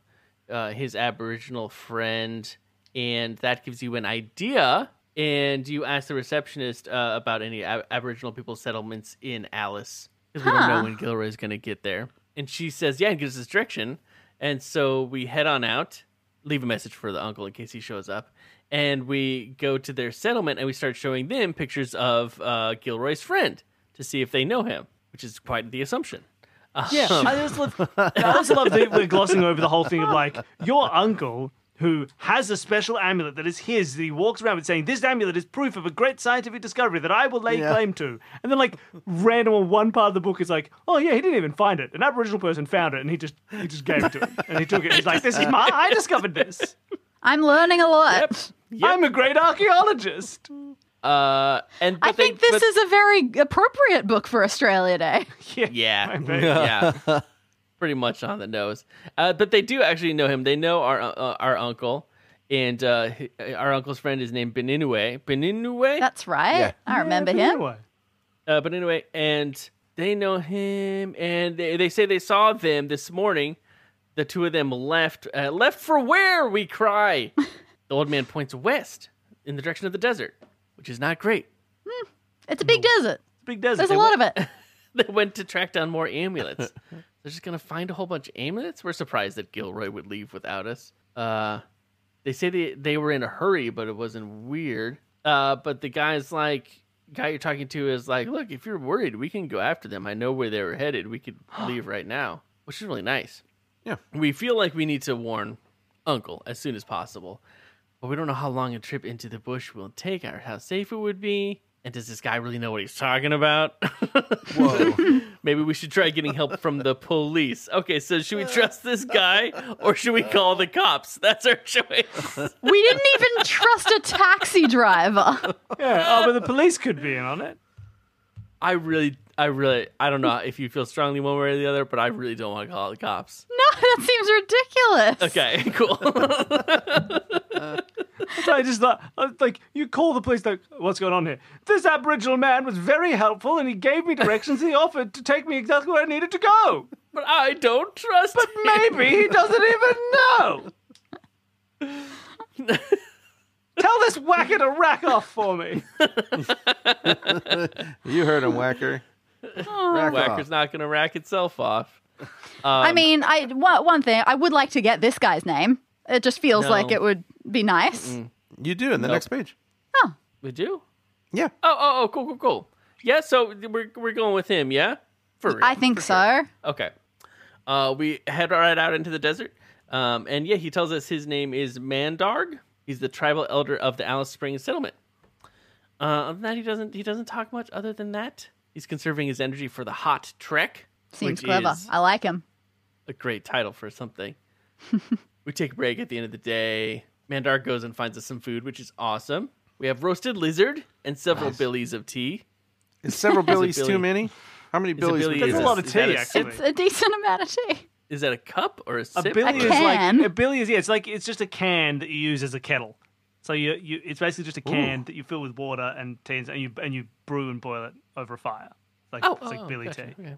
uh, his Aboriginal friend, and that gives you an idea. And you ask the receptionist uh, about any ab- Aboriginal people settlements in Alice because we don't know Huh. when Gilroy's going to get there. And she says, "Yeah," and gives us direction. And so we head on out, leave a message for the uncle in case he shows up, and we go to their settlement and we start showing them pictures of uh, Gilroy's friend to see if they know him, which is quite the assumption. Yeah, I just love. [laughs] I also love that we're glossing over the whole thing of like your uncle who has a special amulet that is his that he walks around with saying this amulet is proof of a great scientific discovery that I will lay Yeah. claim to. And then like random on one part of the book is like, oh yeah, he didn't even find it. An Aboriginal person found it and he just he just gave it to him and he took it. He's like, this is my I discovered this. I'm learning a lot. I'm a great archaeologist. Uh, and but I think they, this but- is a very appropriate book for Australia Day. [laughs] yeah, bet. [laughs] yeah, pretty much on the nose. Uh, but they do actually know him. They know our uh, our uncle, and uh, h- our uncle's friend is named Beninue. Beninue. That's right. Yeah. I remember But him. Uh, but anyway, and they know him, and they, they say they saw them this morning. The two of them left. Uh, left for where? We cry. [laughs] the old man points west in the direction of the desert, which is not great. It's a big desert. It's a Big desert. There's a lot of it. [laughs] They went to track down more amulets. [laughs] They're just gonna find a whole bunch of amulets. We're surprised that Gilroy would leave without us. Uh, they say they they were in a hurry, but it wasn't weird. Uh, but the guy's like, guy you're talking to is like, look, if you're worried, we can go after them. I know where they were headed. We could [gasps] leave right now, which is really nice. Yeah. We feel like we need to warn Uncle as soon as possible, but we don't know how long a trip into the bush will take or how safe it would be. And does this guy really know what he's talking about? [laughs] Whoa. Maybe we should try getting help from the police. Okay, so should we trust this guy or should we call the cops? That's our choice. We didn't even trust a taxi driver. Yeah. Oh, but the police could be in on it. I really, I really, I don't know if you feel strongly one way or the other, but I really don't want to call the cops. [laughs] No, that seems ridiculous. Okay, [laughs] cool. So I just thought, like, you call the police, like, what's going on here? This Aboriginal man was very helpful and he gave me directions. he offered to take me exactly where I needed to go. but I don't trust. But maybe he doesn't even know. [laughs] Tell this whacker to rack off for me. [laughs] You heard him, Whacker. Rack Whacker's off. not going to rack itself off. I mean, I one, one thing I would like to get this guy's name. It just feels No. like it would be nice. You do in the Nope. next page. Oh, we do? Yeah. Oh, oh, oh, cool, cool, cool. Yeah, so we're, we're going with him, yeah? For real. I think so. Okay. Uh, we head right out into the desert. Um, and yeah, he tells us his name is Mandarg. He's the tribal elder of the Alice Springs settlement. Uh, other than that, he doesn't he doesn't talk much. Other than that, he's conserving his energy for the hot trek. Seems clever. I like him. a great title for something. [laughs] we take a break at the end of the day. Mandar goes and finds us some food, which is awesome. We have roasted lizard and several billies of tea. Is several [laughs] billies Billy? too many? How many Is a billies? billy- would That's you a lot of tea, a actually. It's a decent amount of tea. Is that a cup or a A billy A is like can. a billy is yeah. It's like it's just a can that you use as a kettle. So you you it's basically just a can that you fill with water and tea and you and you brew and boil it over a fire. Like Oh, it's like oh, billy gotcha. tea. Okay.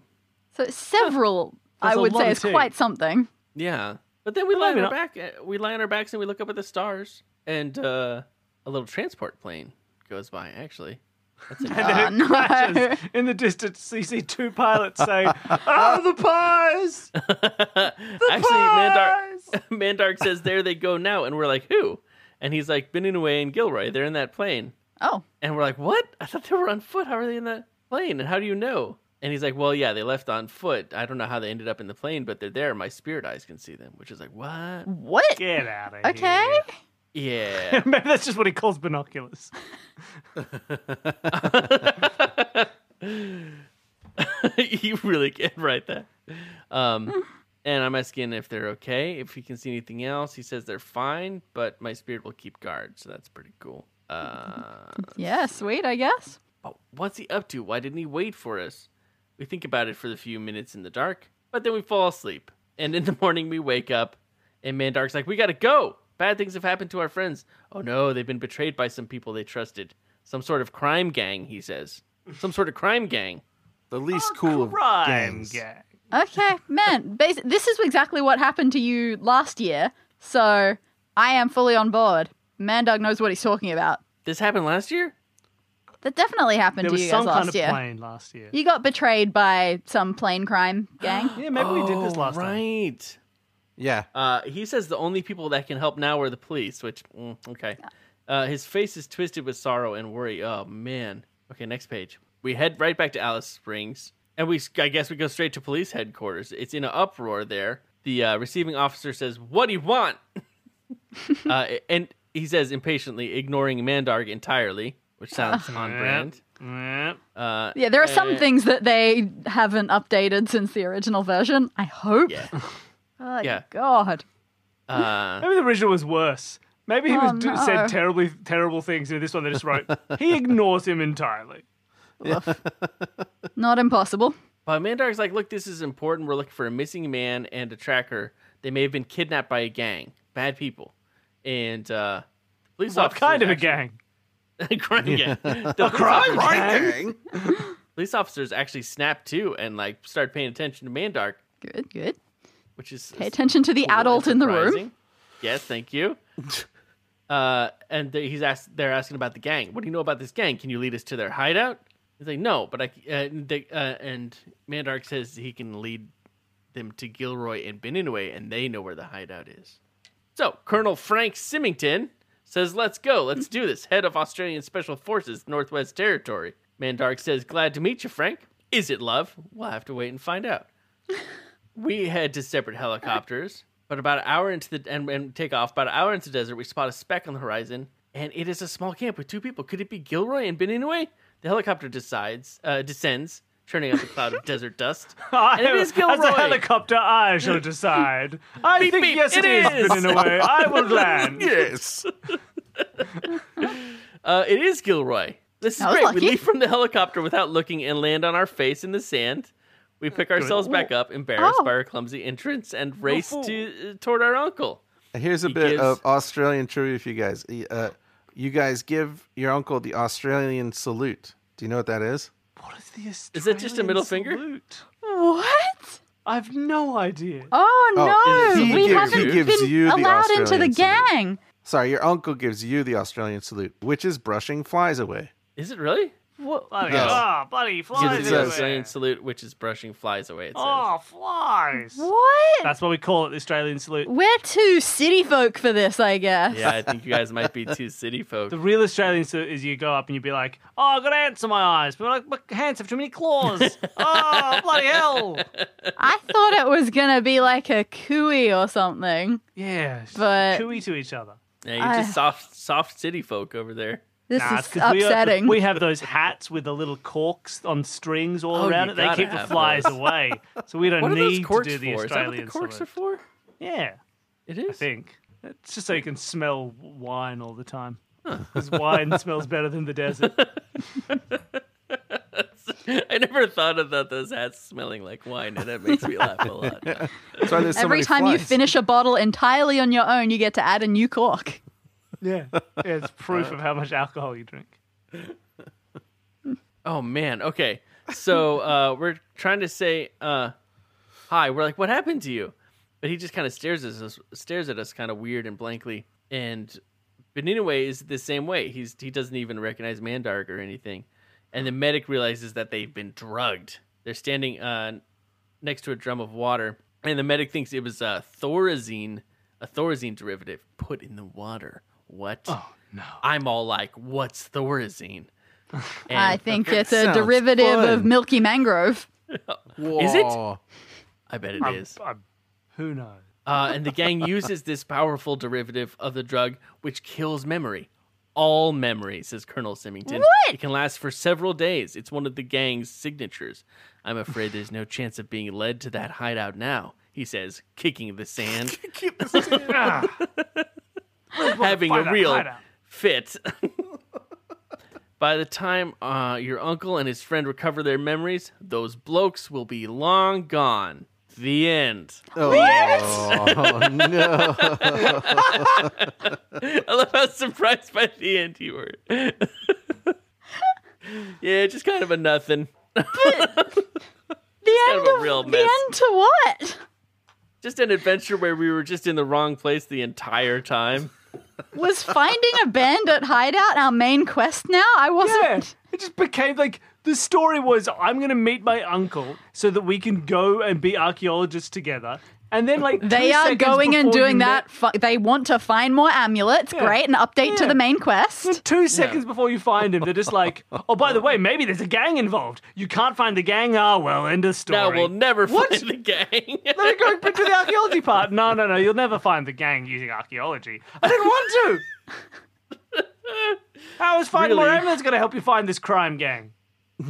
So several, That's I a would lot say, of is tea. quite something. Yeah, but then we Well, lie on maybe our back. uh, We lie on our backs and we look up at the stars, and uh, a little transport plane goes by. Actually, that's it. [laughs] And then Oh, it ah, no. crashes in the distance. You see two pilots say, "Oh, [laughs] ah, the pies! [laughs] Actually, Mandark pies!" Mandark says, "There they go now," and we're like, "Who?" And he's like, "Bininue and Gilroy. They're in that plane." Oh, And we're like, "What? I thought they were on foot. How are they in that plane? And how do you know?" And he's like, "Well, yeah, they left on foot. I don't know how they ended up in the plane, but they're there. My spirit eyes can see them." Which is like, "What?" what? Get out of here. Okay. here. Yeah. [laughs] Maybe that's just what he calls binoculars. [laughs] you really can write that. Um, and I'm asking if they're okay, if he can see anything else. He says they're fine, but my spirit will keep guard, so that's pretty cool. Uh, [laughs] Yeah, sweet, I guess. but what's he up to? Why didn't he wait for us? We think about it for the few minutes in the dark, but then we fall asleep. And in the morning, we wake up, and Mandark's like, "We gotta go. Bad things have happened to our friends. Oh no, they've been betrayed by some people they trusted. Some sort of crime gang." He says, "Some sort of crime gang." The least oh, cool of Crime gangs. gang. Okay, man. Basi- this is exactly what happened to you last year, so I am fully on board. Mandug knows what he's talking about. This happened last year. That definitely happened There to was you some guys kind last of year. plane last year. You got betrayed by some plane crime gang. [gasps] Yeah, maybe we did this last time. Oh, [gasps] right. Yeah. Uh, he says the only people that can help now are the police, which, mm, okay. Uh, his face is twisted with sorrow and worry. Oh, man. Okay, next page. We head right back to Alice Springs, and we, I guess we go straight to police headquarters. It's in an uproar there. The uh, receiving officer says, What do you want? [laughs] uh, and he says impatiently, ignoring Mandarg entirely, which sounds [laughs] on brand. [laughs] Yeah. Uh, Yeah, there are some Uh, things that they haven't updated since the original version. I hope. yeah. Oh, Yeah. God. Uh, [laughs] Maybe the original was worse. Maybe he Oh, was do- no. said terribly terrible things, and in this one they just wrote he ignores him entirely. Not impossible. But Mandark's like, look, this is important. We're looking for a missing man and a tracker. They may have been kidnapped by a gang, bad people, and uh, police What officers kind of a actually- gang? [laughs] crime gang. [laughs] The police crime officers- gang. Police officers actually snapped too and like start paying attention to Mandark, Good, good. Which is Pay attention to the cool adult in the room. Yes, thank you. [laughs] uh, and he's asked. They're asking about the gang. What do you know about this gang? Can you lead us to their hideout? He's like, no, but I. Uh, they, uh, and Mandark says he can lead them to Gilroy and Beninue, and they know where the hideout is. So Colonel Frank Symington says, "Let's go. Let's do this." Head of Australian Special Forces, Northwest Territory. Mandark says, "Glad to meet you, Frank. Is it love? We'll have to wait and find out." [laughs] we head to separate helicopters, but about an hour into the and, and take off. About an hour into the desert, we spot a speck on the horizon, and it is a small camp with two people. Could it be Gilroy and Beninue? The helicopter decides uh, descends, turning up a cloud of [laughs] desert dust. [laughs] And it is Gilroy. As a helicopter, I shall [laughs] decide. I Beep, think beep, yes, it it is. is. But in a way, I will land. Yes. Uh, it is Gilroy. This is That was great. lucky. We leave from the helicopter without looking and land on our face in the sand. We pick ourselves back up, embarrassed Oh. by our clumsy entrance, and race to uh, toward our uncle. Here's a He bit gives- of Australian trivia for you guys. Uh, you guys give your uncle the Australian salute. Do you know what that is? What is the Is it just a middle Australian finger? salute? What? I've no idea. Oh, Oh, no. he we gives- haven't he gives been you the allowed into the Australian salute. gang. Sorry, your uncle gives you the Australian salute, which is brushing flies away. Is it really? Bloody, Yes. oh, bloody flies Gives the says- everywhere. Australian salute, which is brushing flies away. It oh, says. Oh, flies. What? That's what we call it, the Australian salute. We're too city folk for this, I guess. Yeah, I think you guys might be too city [laughs] folk. The real Australian salute is you go up and you'd be like, oh, I've got ants in my eyes. But like, my hands have too many claws. [laughs] oh, bloody hell. I thought it was gonna be like a cooey or something. Yeah, But- cooey to each other. Yeah, you're just soft, soft city folk over there. This Nah, is it's 'cause we, are- upsetting. we have those hats with the little corks on strings all Oh, around it. They keep the flies those. away, so we don't What need to do the for? Is that what Australian the corks salute. are for? Yeah, it is. I think it's just so you can smell wine all the time. Because wine smells better than the desert. [laughs] I never thought about those hats smelling like wine, and it makes me laugh a lot. [laughs] That's so Every many time you finish a bottle entirely on your own, you get to add a new cork. Yeah, yeah it's [laughs] proof of how much alcohol you drink. [laughs] Oh man. Okay. So uh, we're trying to say uh, hi. We're like, what happened to you? But he just kind of stares at us, stares at us, kind of weird and blankly. And Beninoe is the same way. He's he doesn't even recognize Mandark or anything. And the medic realizes that they've been drugged. They're standing uh, next to a drum of water, and the medic thinks it was a thorazine, a thorazine derivative put in the water. What? Oh no! I'm all like, what's thorazine? [laughs] And I think it's a sounds derivative of milky mangrove. [laughs] Is it? I bet it I'm- is. I'm- who knows? Uh, and the gang uses this powerful derivative of the drug, which kills memory. All memory, says Colonel Symington. What? It can last for several days. It's one of the gang's signatures. I'm afraid there's no chance of being led to that hideout now, he says, kicking the sand, [laughs] Ah, having find a [laughs] a real fit. [laughs] By the time uh, your uncle and his friend recover their memories, those blokes will be long gone. The end. Oh, oh no. [laughs] I love how surprised by the end you were. yeah, just kind of a nothing. The kind end of a of real the end to what? Just an adventure where we were just in the wrong place the entire time. Was finding a bandit hideout our main quest now? I wasn't. Yeah, it just became like the story was I'm going to meet my uncle so that we can go and be archaeologists together. And then like They two are going and before you doing met- that. Fu- they want to find more amulets. Yeah. Great. An update to the main quest. Two seconds before you find him, they're just like, "Oh, by the way, maybe there's a gang involved. You can't find the gang. Ah, well, end of story." Now we'll never What? find the gang. [laughs] Let me go back to the archaeology part. No, no, no. You'll never find the gang using archaeology. I didn't want to. [laughs] How is finding more amulets going to help you find this crime gang?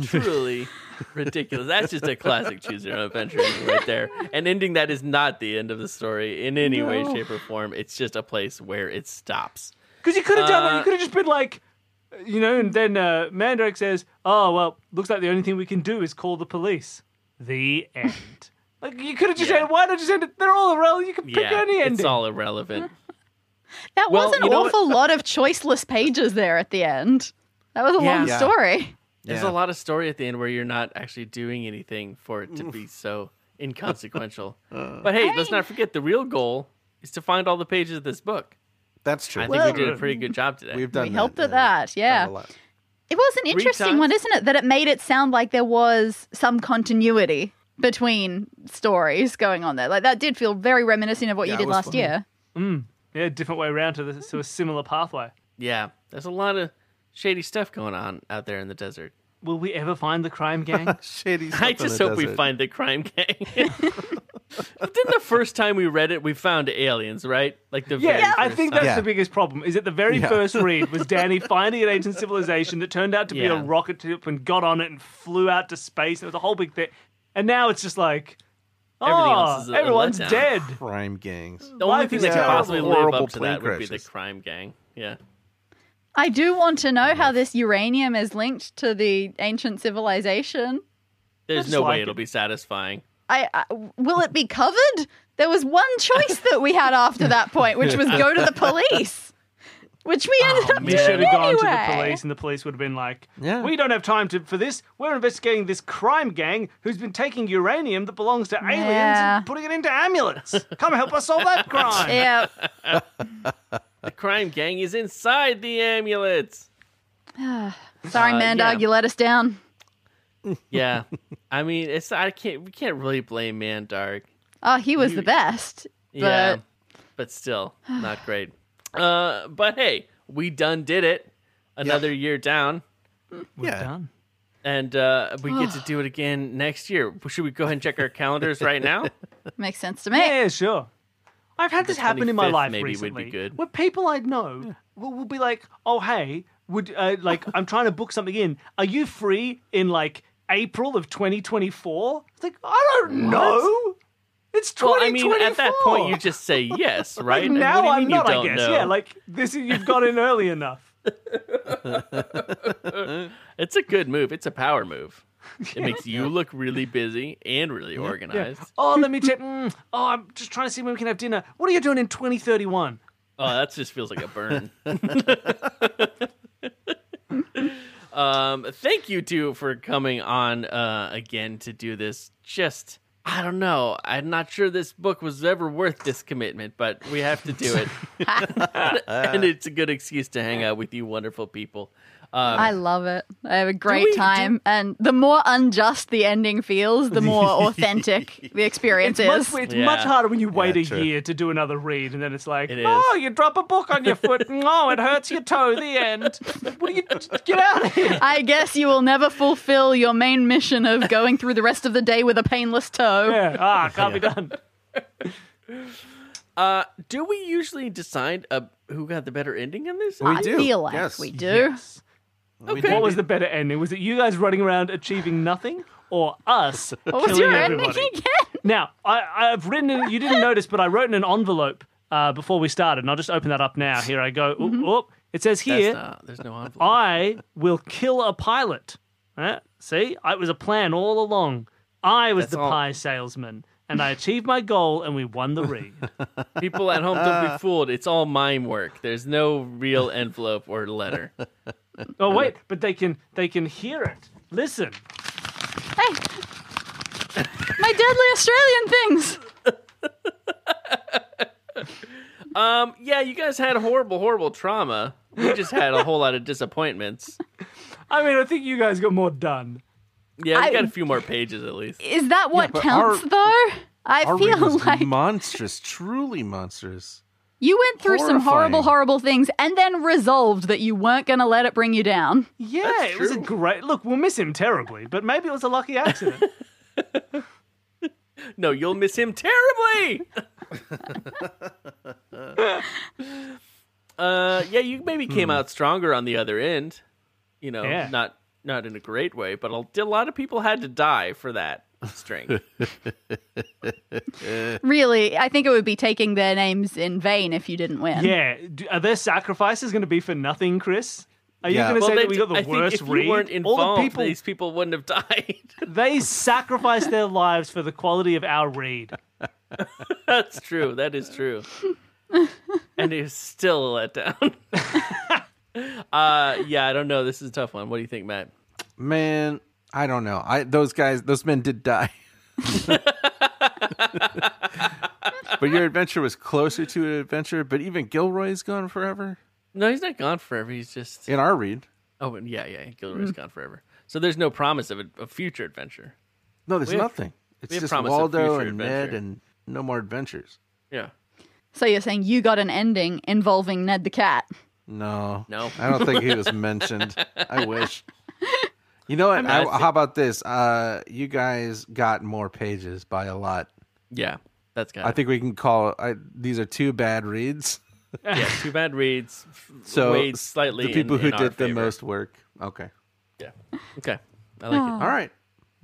Truly [laughs] ridiculous. That's just a classic choose your own adventure right there. And ending that is not the end of the story in any way, shape, or form. It's just a place where it stops. Because you could have done that. Uh, You could have just been like, you know, and then uh, Mandrake says, "Oh well, looks like the only thing we can do is call the police." The end. [laughs] like you could have just Yeah. ended. Why not just end it? They're all irrelevant. You can pick Yeah, any ending. it's all irrelevant. [laughs] That Well, was an you what? awful lot of choiceless pages there at the end. That was a Yeah. long Yeah. story. There's Yeah. a lot of story at the end where you're not actually doing anything for it to mm. be so inconsequential. [laughs] Uh. but hey, let's not forget the real goal is to find all the pages of this book. That's true. I think Well- we did a pretty good job today. We've done We that, helped at yeah. that. Yeah. Done a lot. It was an interesting one, isn't it? That it made it sound like there was some continuity between stories going on there. Like that did feel very reminiscent of what Yeah, you did last fun. year. Mm. yeah, different way around to, this, to a similar pathway. yeah, there's a lot of shady stuff going on out there in the desert. Will we ever find the crime gang? [laughs] Shady stuff [laughs] I in just the hope we find the crime gang. [laughs] but then the first time we read it, we found aliens, right? Like the very Yeah, I think that's Yeah. the biggest problem. Is that the very Yeah. first read was Danny finding an ancient civilization that turned out to be a rocket ship and got on it and flew out to space. It was a whole big thing. And now it's just like, Everything oh, else is a- a everyone's letdown. dead. crime gangs. The only Life thing that could possibly live up to that would be the crime gang. Yeah. I do want to know how this uranium is linked to the ancient civilization. There's no like way it. it'll be satisfying. I, I will it be covered? There was one choice that we had after that point, which was go to the police, which we oh, ended up We doing should have gone to anyway. the police, and the police would have been like, Yeah. "We don't have time to for this. We're investigating this crime gang who's been taking uranium that belongs to aliens Yeah. and putting it into amulets. Come help us solve that crime." [laughs] Yeah, The crime gang is inside the amulets. [sighs] Sorry, Uh, Mandark, yeah. you let us down. [laughs] Yeah, I mean, it's I can't we can't really blame Mandark. Oh, he was You- the best. But Yeah, but still [sighs] not great. Uh, but hey, we done did it. Another year down, yeah. Done. and uh, we get to [sighs] do it again next year. Should we go ahead and check our calendars right now? [laughs] makes sense to me. Yeah, sure. I've had this happen in my 25th life maybe would be recently. good. Where people I know will, will be like, "Oh, hey, would uh, like I'm trying to book something in. Are you free in like April of 2024?" It's like I don't know. It's Well, 2024. I mean, at that point, you just say [laughs] yes, right? And now what do you I'm mean you not. I don't guess. know? Yeah, like this. is- You've got in early enough. [laughs] It's a good move. It's a power move. [laughs] It makes you look really busy and really organized. Oh, let me check. Mm, oh, I'm just trying to see when we can have dinner. What are you doing in 2031? Oh, that just feels like a burn. [laughs] um, thank you two for coming on uh, again to do this. Just I don't know. I'm not sure this book was ever worth this commitment, but we have to do it, [laughs] and it's a good excuse to hang out with you, wonderful people. Um, I love it. I have a great we- do- time. And the more unjust the ending feels, the more [laughs] authentic the experience It's, is. much, it's Yeah. much harder when you wait Yeah, a true. year to do another read, and then it's like, It is. oh, you drop a book on your foot. [laughs] oh, it hurts your toe. The end. What do you get out of here? I guess you will never fulfill your main mission of going through the rest of the day with a painless toe. Yeah, ah, [laughs] can't be done. uh, do we usually decide uh, who got the better ending in this? We I do. feel like yes. we do. Yes. Okay. What was the better ending? Was it you guys running around achieving nothing, or us [laughs] What was killing your everybody? ending again? Now, I, I've written in, you didn't [laughs] notice, but I wrote in an envelope uh, before we started, and I'll just open that up now. Here I go. Oop, Mm-hmm. oop. It says here, not- there's no envelope. I will kill a pilot. Uh, see, it was a plan all along. I was That's the all- pie salesman, and I achieved my goal, and we won the read. [laughs] People at home don't be fooled. It's all mime work. There's no real envelope or letter. Oh wait, but they can they can hear it. Listen. Hey, my deadly Australian things. Um, yeah, you guys had horrible, horrible trauma. We just had a whole lot of disappointments. I mean, I think you guys got more done. Yeah, we I- got a few more pages at least. Is that what but counts, our- though? I Our read feel was like monstrous, truly monstrous. You went through some horrible, horrible things and then resolved that you weren't going to let it bring you down. Yeah, That's it was a great look. We'll miss him terribly, but maybe it was a lucky accident. [laughs] No, you'll miss him terribly. [laughs] uh, yeah, you maybe came out stronger on the other end. You know, Yeah. not not in a great way, but a, a lot of people had to die for that strength. [laughs] Really, I think it would be taking their names in vain if you didn't win. yeah, do, are their sacrifices going to be for nothing, Chris? Are you Yeah. going to Well, say that we got the I think worst if you read? weren't All the people these people wouldn't have died. [laughs] they sacrificed their lives for the quality of our read. [laughs] That's true. That is true. and it's still a letdown. uh, yeah, I don't know. This is a tough one. What do you think, Matt? Man, I don't know. I those guys, those men did die. [laughs] but your adventure was closer to an adventure. But even Gilroy's gone forever No, he's not gone forever. He's just in our read. oh, and yeah, yeah. Gilroy's mm-hmm. gone forever. So there's no promise of a, a future adventure. No, there's We have- nothing. It's just Waldo future and Ned and no more adventures. Yeah. So you're saying you got an ending involving Ned the cat? No, No. I don't think he was [laughs] mentioned. I wish. [laughs] You know what? I mean, I I- think- how about this? Uh, you guys got more pages by a lot. Yeah. That's good. I think we can call I, these are two bad reads. [laughs] yeah. two bad reads. [laughs] So weighed slightly. the people in- who in did the favor. most work. Okay. Yeah. Okay. I like it. All right.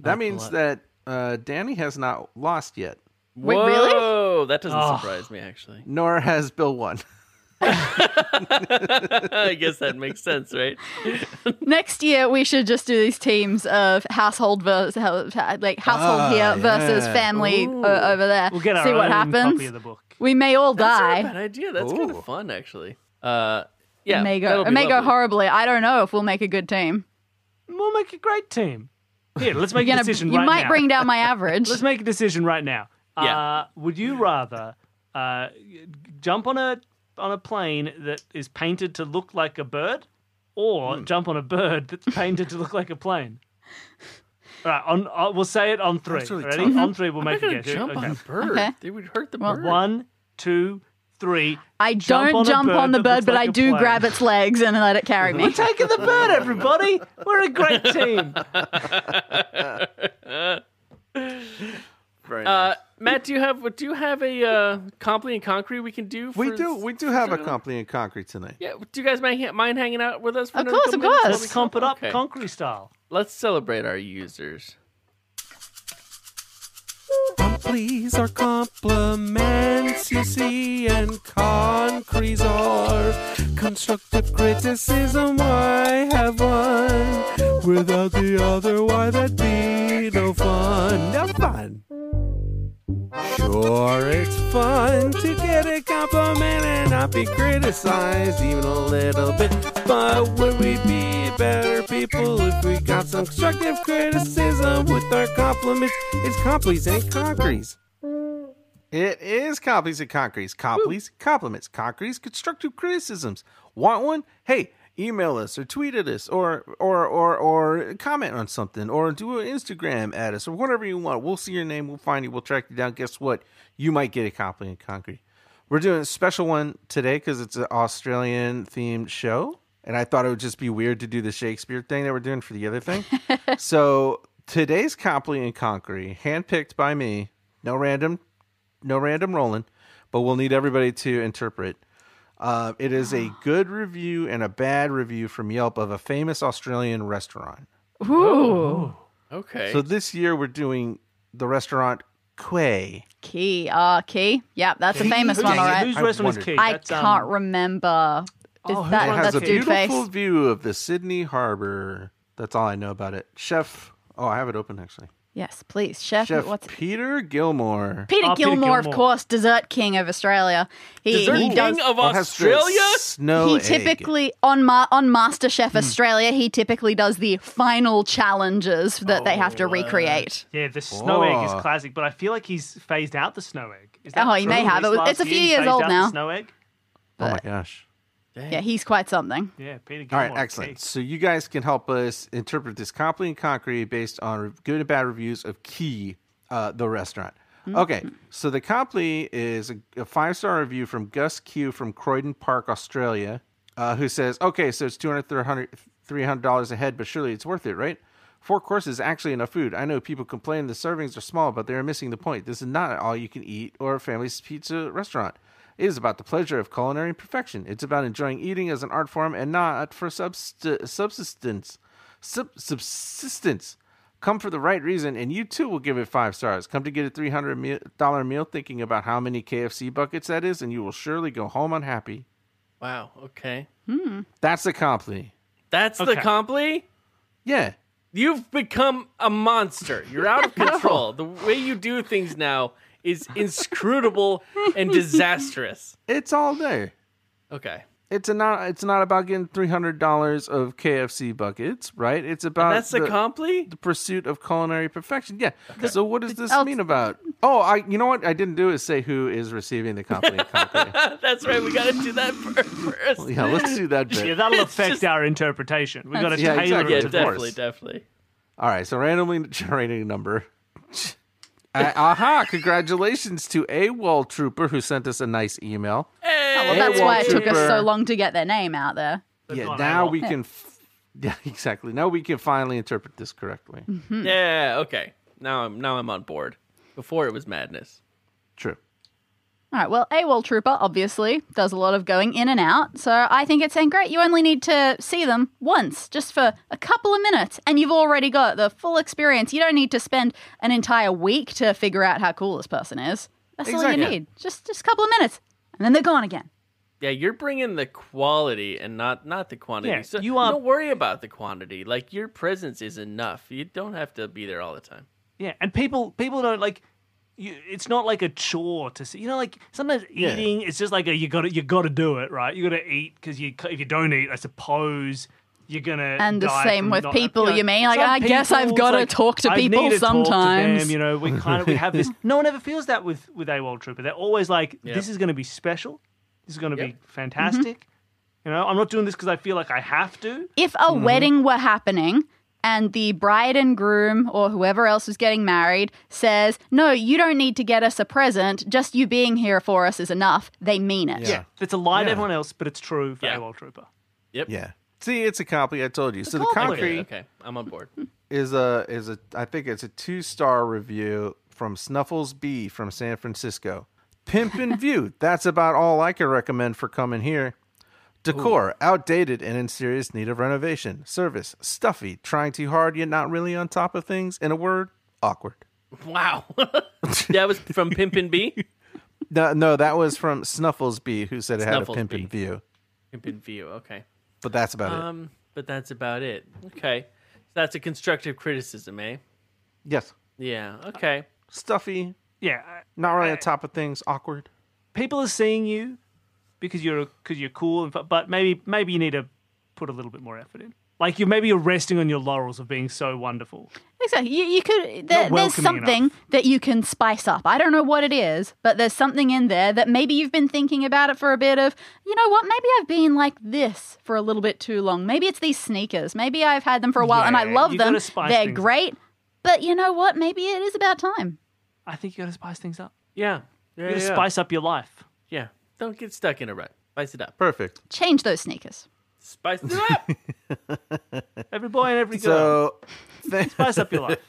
That like means that uh, Danny has not lost yet, Wait, really? Whoa, that doesn't Oh. surprise me actually. nor has Bill won. [laughs] I guess that makes sense, right? [laughs] Next year, we should just do these teams of household versus like household Ah, here versus yeah. family o- over there. We'll get our See what own happens. copy of the book. We may all That's not a die. bad idea. That's kind of fun, actually. Uh, yeah, it may go. It may go horribly. I don't know if we'll make a good team. We'll make a great team. Here, let's make [laughs] You're a gonna, decision you right might now. bring down my [laughs] average. Let's make a decision right now. Yeah. Uh, would you rather uh, jump on a on a plane that is painted to look like a bird, or Hmm. jump on a bird that's [laughs] painted to look like a plane? All right, on, uh, we'll say it on three. Really Ready? tough. On three, we'll I'm make a guess. jump Okay. on a bird. Okay. They would hurt the bird. One, two, three. I Jump don't on jump on the bird, but like I a do plane. grab its legs and let it carry me. We're taking the bird, everybody. We're a great [laughs] team. Very Uh, nice. Matt, do you have do you have a uh, complete and concrete we can do? we do we do have a complete and concrete tonight. Yeah, do you guys mind, mind hanging out with us? For Of another course, of minutes course. Let's comp it up, Okay. concrete style. Let's celebrate our users. Please are compliments you see, and concretes are constructive criticism. Why have one without the other? Why that be no fun? No fun. Sure, it's fun to get a compliment and not be criticized even a little bit. But would we be better people if we got some constructive criticism with our compliments? It's complies and concretes. It is complies and concretes. Complies, compliments, concretes, constructive criticisms. Want one? Hey, email us or tweet at us or or or or comment on something or do an Instagram at us or whatever you want. We'll see your name, we'll find you, we'll track you down. Guess what? You might get a compliment and concrete. We're doing a special one today because it's an Australian themed show. And I thought it would just be weird to do the Shakespeare thing that we're doing for the other thing. [laughs] so today's compliment and concrete, handpicked by me, no random no random rolling, but we'll need everybody to interpret. Uh, it is a good review and a bad review from Yelp of a famous Australian restaurant. Ooh. Okay. So this year we're doing the restaurant Quay. Key. Uh, Key. Yep, that's a famous Who's- one, all right. Whose I restaurant is. Key? I That's, um, can't remember. Is Oh, who that It has that's a dude beautiful face? view of the Sydney Harbor. That's all I know about it. Chef, oh, I have it open actually. Yes, please, chef. Chef what's Peter Gilmore. Peter Oh, Peter Gilmore, of Gilmore. course, dessert king of Australia. He, Dessert he King does. of What has the Australia? Snow he egg. typically on Ma- on MasterChef Hmm. Australia, he typically does the final challenges that they have to Oh, recreate. Yeah, the snow egg is Oh. classic, but I feel like he's phased out the snow egg. Is that Oh, he may true? have. At It least was- it's a few year he years phased old out the now. Snow egg. Oh my gosh. Yeah, he's quite something. Yeah, Peter All Gilmore. right, excellent. So you guys can help us interpret this complete and concrete based on good and bad reviews of Quay, uh, the restaurant. Okay, so the complete is a, a five star review from Gus Q from Croydon Park, Australia, uh, who says, "Okay, so it's two hundred, three hundred dollars a head, but surely it's worth it, right? Four courses is actually enough food. I know people complain the servings are small, but they are missing the point. This is not all you can eat or a family's pizza restaurant." It is about the pleasure of culinary perfection. It's about enjoying eating as an art form and not for subst- subsistence. Sub- subsistence. Come for the right reason, and you too will give it five stars. Come to get a three hundred dollar meal, thinking about how many KFC buckets that is, and you will surely go home unhappy. wow. Okay. Hmm. That's the compliment. That's the Okay. compli. Yeah, You've become a monster. You're out of [laughs] control. The way you do things now is inscrutable and disastrous. it's all there. Okay. It's a not. It's not about getting three hundred dollars of KFC buckets, right? It's about That's the, compli? the pursuit of culinary perfection. Yeah. So what does this I'll- mean about? Oh, I. You know what I didn't do is say who is receiving the company. company. [laughs] That's right. We got to do that fir- first. yeah, let's do that bit. Yeah, that'll It's affect just- our interpretation. We've got to Yeah, tailor exactly. Yeah, it to of this. definitely, course. definitely. All right, so randomly generating a number. [laughs] Uh, aha! Congratulations to AWOL Trooper who sent us a nice email. Well, Hey, that's why it took us so long to get their name out there. yeah, not now AWOL. we can. F- [laughs] yeah, exactly. Now we can finally interpret this correctly. Yeah. Okay. Now I'm now I'm on board. Before it was madness. True. All right. Well, AWOL Trooper obviously does a lot of going in and out, so I think it's saying great. You only need to see them once, just for a couple of minutes, and you've already got the full experience. You don't need to spend an entire week to figure out how cool this person is. That's all you need. Just just a couple of minutes, and then they're gone again. Yeah, you're bringing the quality and not not the quantity. Yeah, so you are- don't worry about the quantity. Like your presence is enough. You don't have to be there all the time. Yeah, and people people don't like. You, it's not like a chore to see. You know, like sometimes Yeah. eating, it's just like a you got to you got to do it, right? You got to eat because you if you don't eat, I suppose you're gonna. And the die same with not- people, you mean? Like, I guess I've people, gotta it's talk to I people need to talk to them, sometimes. you know, we kind of we have this. [laughs] No one ever feels that with with a AWOL Trooper. They're always like, this is going to be special. This is going to Yep. be fantastic. Mm-hmm. You know, I'm not doing this because I feel like I have to. If a mm-hmm. wedding were happening and the bride and groom or whoever else is getting married says, No, you don't need to get us a present, just you being here for us is enough, they mean it. Yeah. It's a lie to Yeah. everyone else, but it's true for Yeah. AWOL Trooper. Yep. Yeah. See, it's a copy. I told you. so the compliment. concrete Okay, okay, I'm on board. [laughs] is a is a I think it's a two star review from Snuffles B from San Francisco. Pimp and View. That's about all I can recommend for coming here. Decor, outdated and in serious need of renovation. Service, stuffy, trying too hard yet not really on top of things. In a word, awkward. Wow. [laughs] that was from Pimpin' B. No, no, that was from Snuffles B, who said it had a Snuffles pimp B. view. Pimpin' View. Okay. But that's about it. Um, but that's about it. Okay. So that's a constructive criticism, eh? Yes, Yeah. Okay. stuffy, Yeah, uh, not really on top of things, awkward. people are seeing you because you're because you're cool, and but maybe maybe you need to put a little bit more effort in. Like you maybe you're resting on your laurels of being so wonderful. Exactly. You, you could. There, there's something enough. that you can spice up. I don't know what it is, but there's something in there that maybe you've been thinking about it for a bit of. You know what? Maybe I've been like this for a little bit too long. Maybe it's these sneakers. Maybe I've had them for a while and I love them. spice They're things up. great. But you know what? Maybe it is about time. I think you got to spice things up. Yeah. Yeah. You got to yeah. spice up your life. Yeah. Don't get stuck in a rut. Spice it up. Perfect. Change those sneakers. Spice it up. [laughs] Every boy and every girl, So, th- spice up your life. [laughs]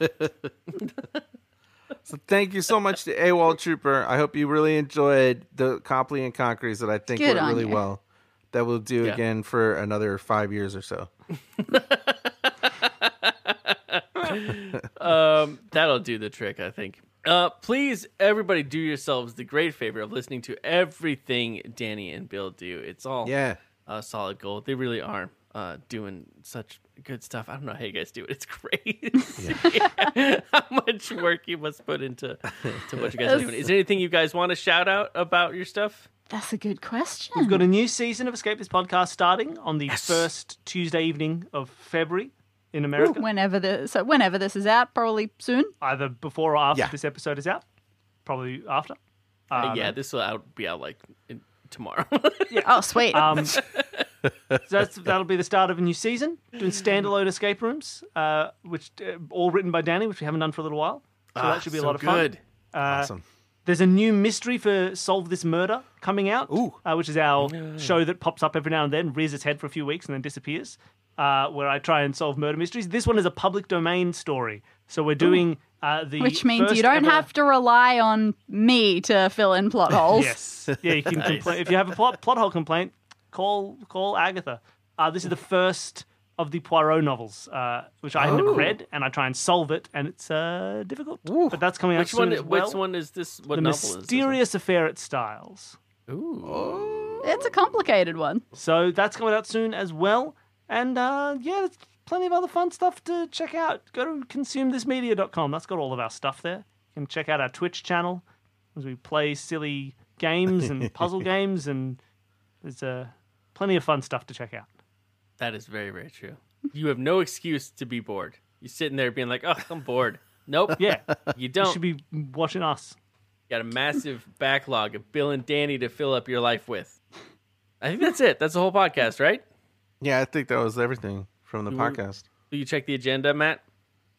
so thank you so much to AWOL Trooper. I hope you really enjoyed the Copley and Concretes that I think Good went really you. well. That we'll do Yeah. again for another five years or so. [laughs] um, that'll do the trick, I think. Uh, please, everybody, do yourselves the great favor of listening to everything Danny and Bill do. It's all Yeah. uh, solid gold. They really are uh, doing such good stuff. I don't know how you guys do it. It's [laughs] great. [laughs] how much work you must put into to what you guys are doing. Is there anything you guys want to shout out about your stuff? That's a good question. We've got a new season of Escape This Podcast starting on the first Tuesday evening of February in America. whenever the so whenever this is out, probably soon. Either before or after Yeah. this episode is out. Probably after. Uh, Um, yeah, this will out, be out like in, tomorrow. [laughs] Oh, sweet. Um, [laughs] so that's, that'll be the start of a new season. Doing standalone escape rooms, uh, which uh, all written by Danny, which we haven't done for a little while. So Ah, that should be a so lot of good. fun. Uh, Awesome. There's a new mystery for Solve This Murder coming out, Ooh. uh, which is our show that pops up every now and then, rears its head for a few weeks, and then disappears. Uh, where I try and solve murder mysteries. This one is a public domain story, so we're doing uh, the Which means you don't ever- have to rely on me to fill in plot [laughs] holes. Yes. Yeah, you can complain. If you have a plot, plot hole complaint, call call Agatha. Uh, this is the first of the Poirot novels, uh, which I haven't Oh. read, and I try and solve it, and it's uh, difficult. But that's coming out which soon one? as well. Which one is this? What The novel is this? Mysterious Affair at Styles. Ooh. It's a complicated one. So that's coming out soon as well. And uh, yeah, there's plenty of other fun stuff to check out. Go to consumethismedia.com. That's got all of our stuff there. You can check out our Twitch channel as we play silly games and [laughs] puzzle games, and there's uh, plenty of fun stuff to check out. That is very, very true. You have no excuse to be bored. You're sitting there being like, "Oh, I'm bored." Nope. Yeah, You you don't. You should be watching us. You got a massive backlog of Bill and Danny to fill up your life with. I think that's it. That's the whole podcast, right? Yeah, I think that was everything from the podcast. Do you check the agenda, Matt?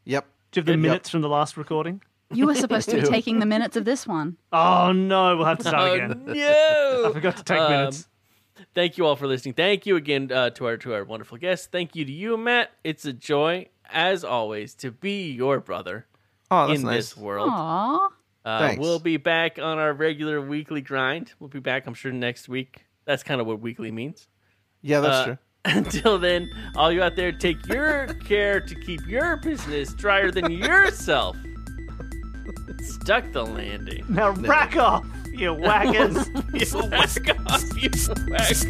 Yep. Do you have the Yep. minutes from the last recording? You were supposed to be [laughs] taking the minutes of this one. Oh no, we'll have to start [laughs] Oh again. no! [laughs] I forgot to take Um, minutes. Thank you all for listening. Thank you again uh, to our to our wonderful guests. Thank you to you, Matt. It's a joy, as always, to be your brother Oh, in nice. this world. Aww. Uh, Thanks. we'll be back on our regular weekly grind. We'll be back, I'm sure, next week. That's kind of what weekly means. Yeah, that's Uh, true. Until then, all you out there, take your care to keep your business drier than yourself. Stuck the landing. Now rack off, you [laughs] whackers. [laughs] You whack off, you whackers.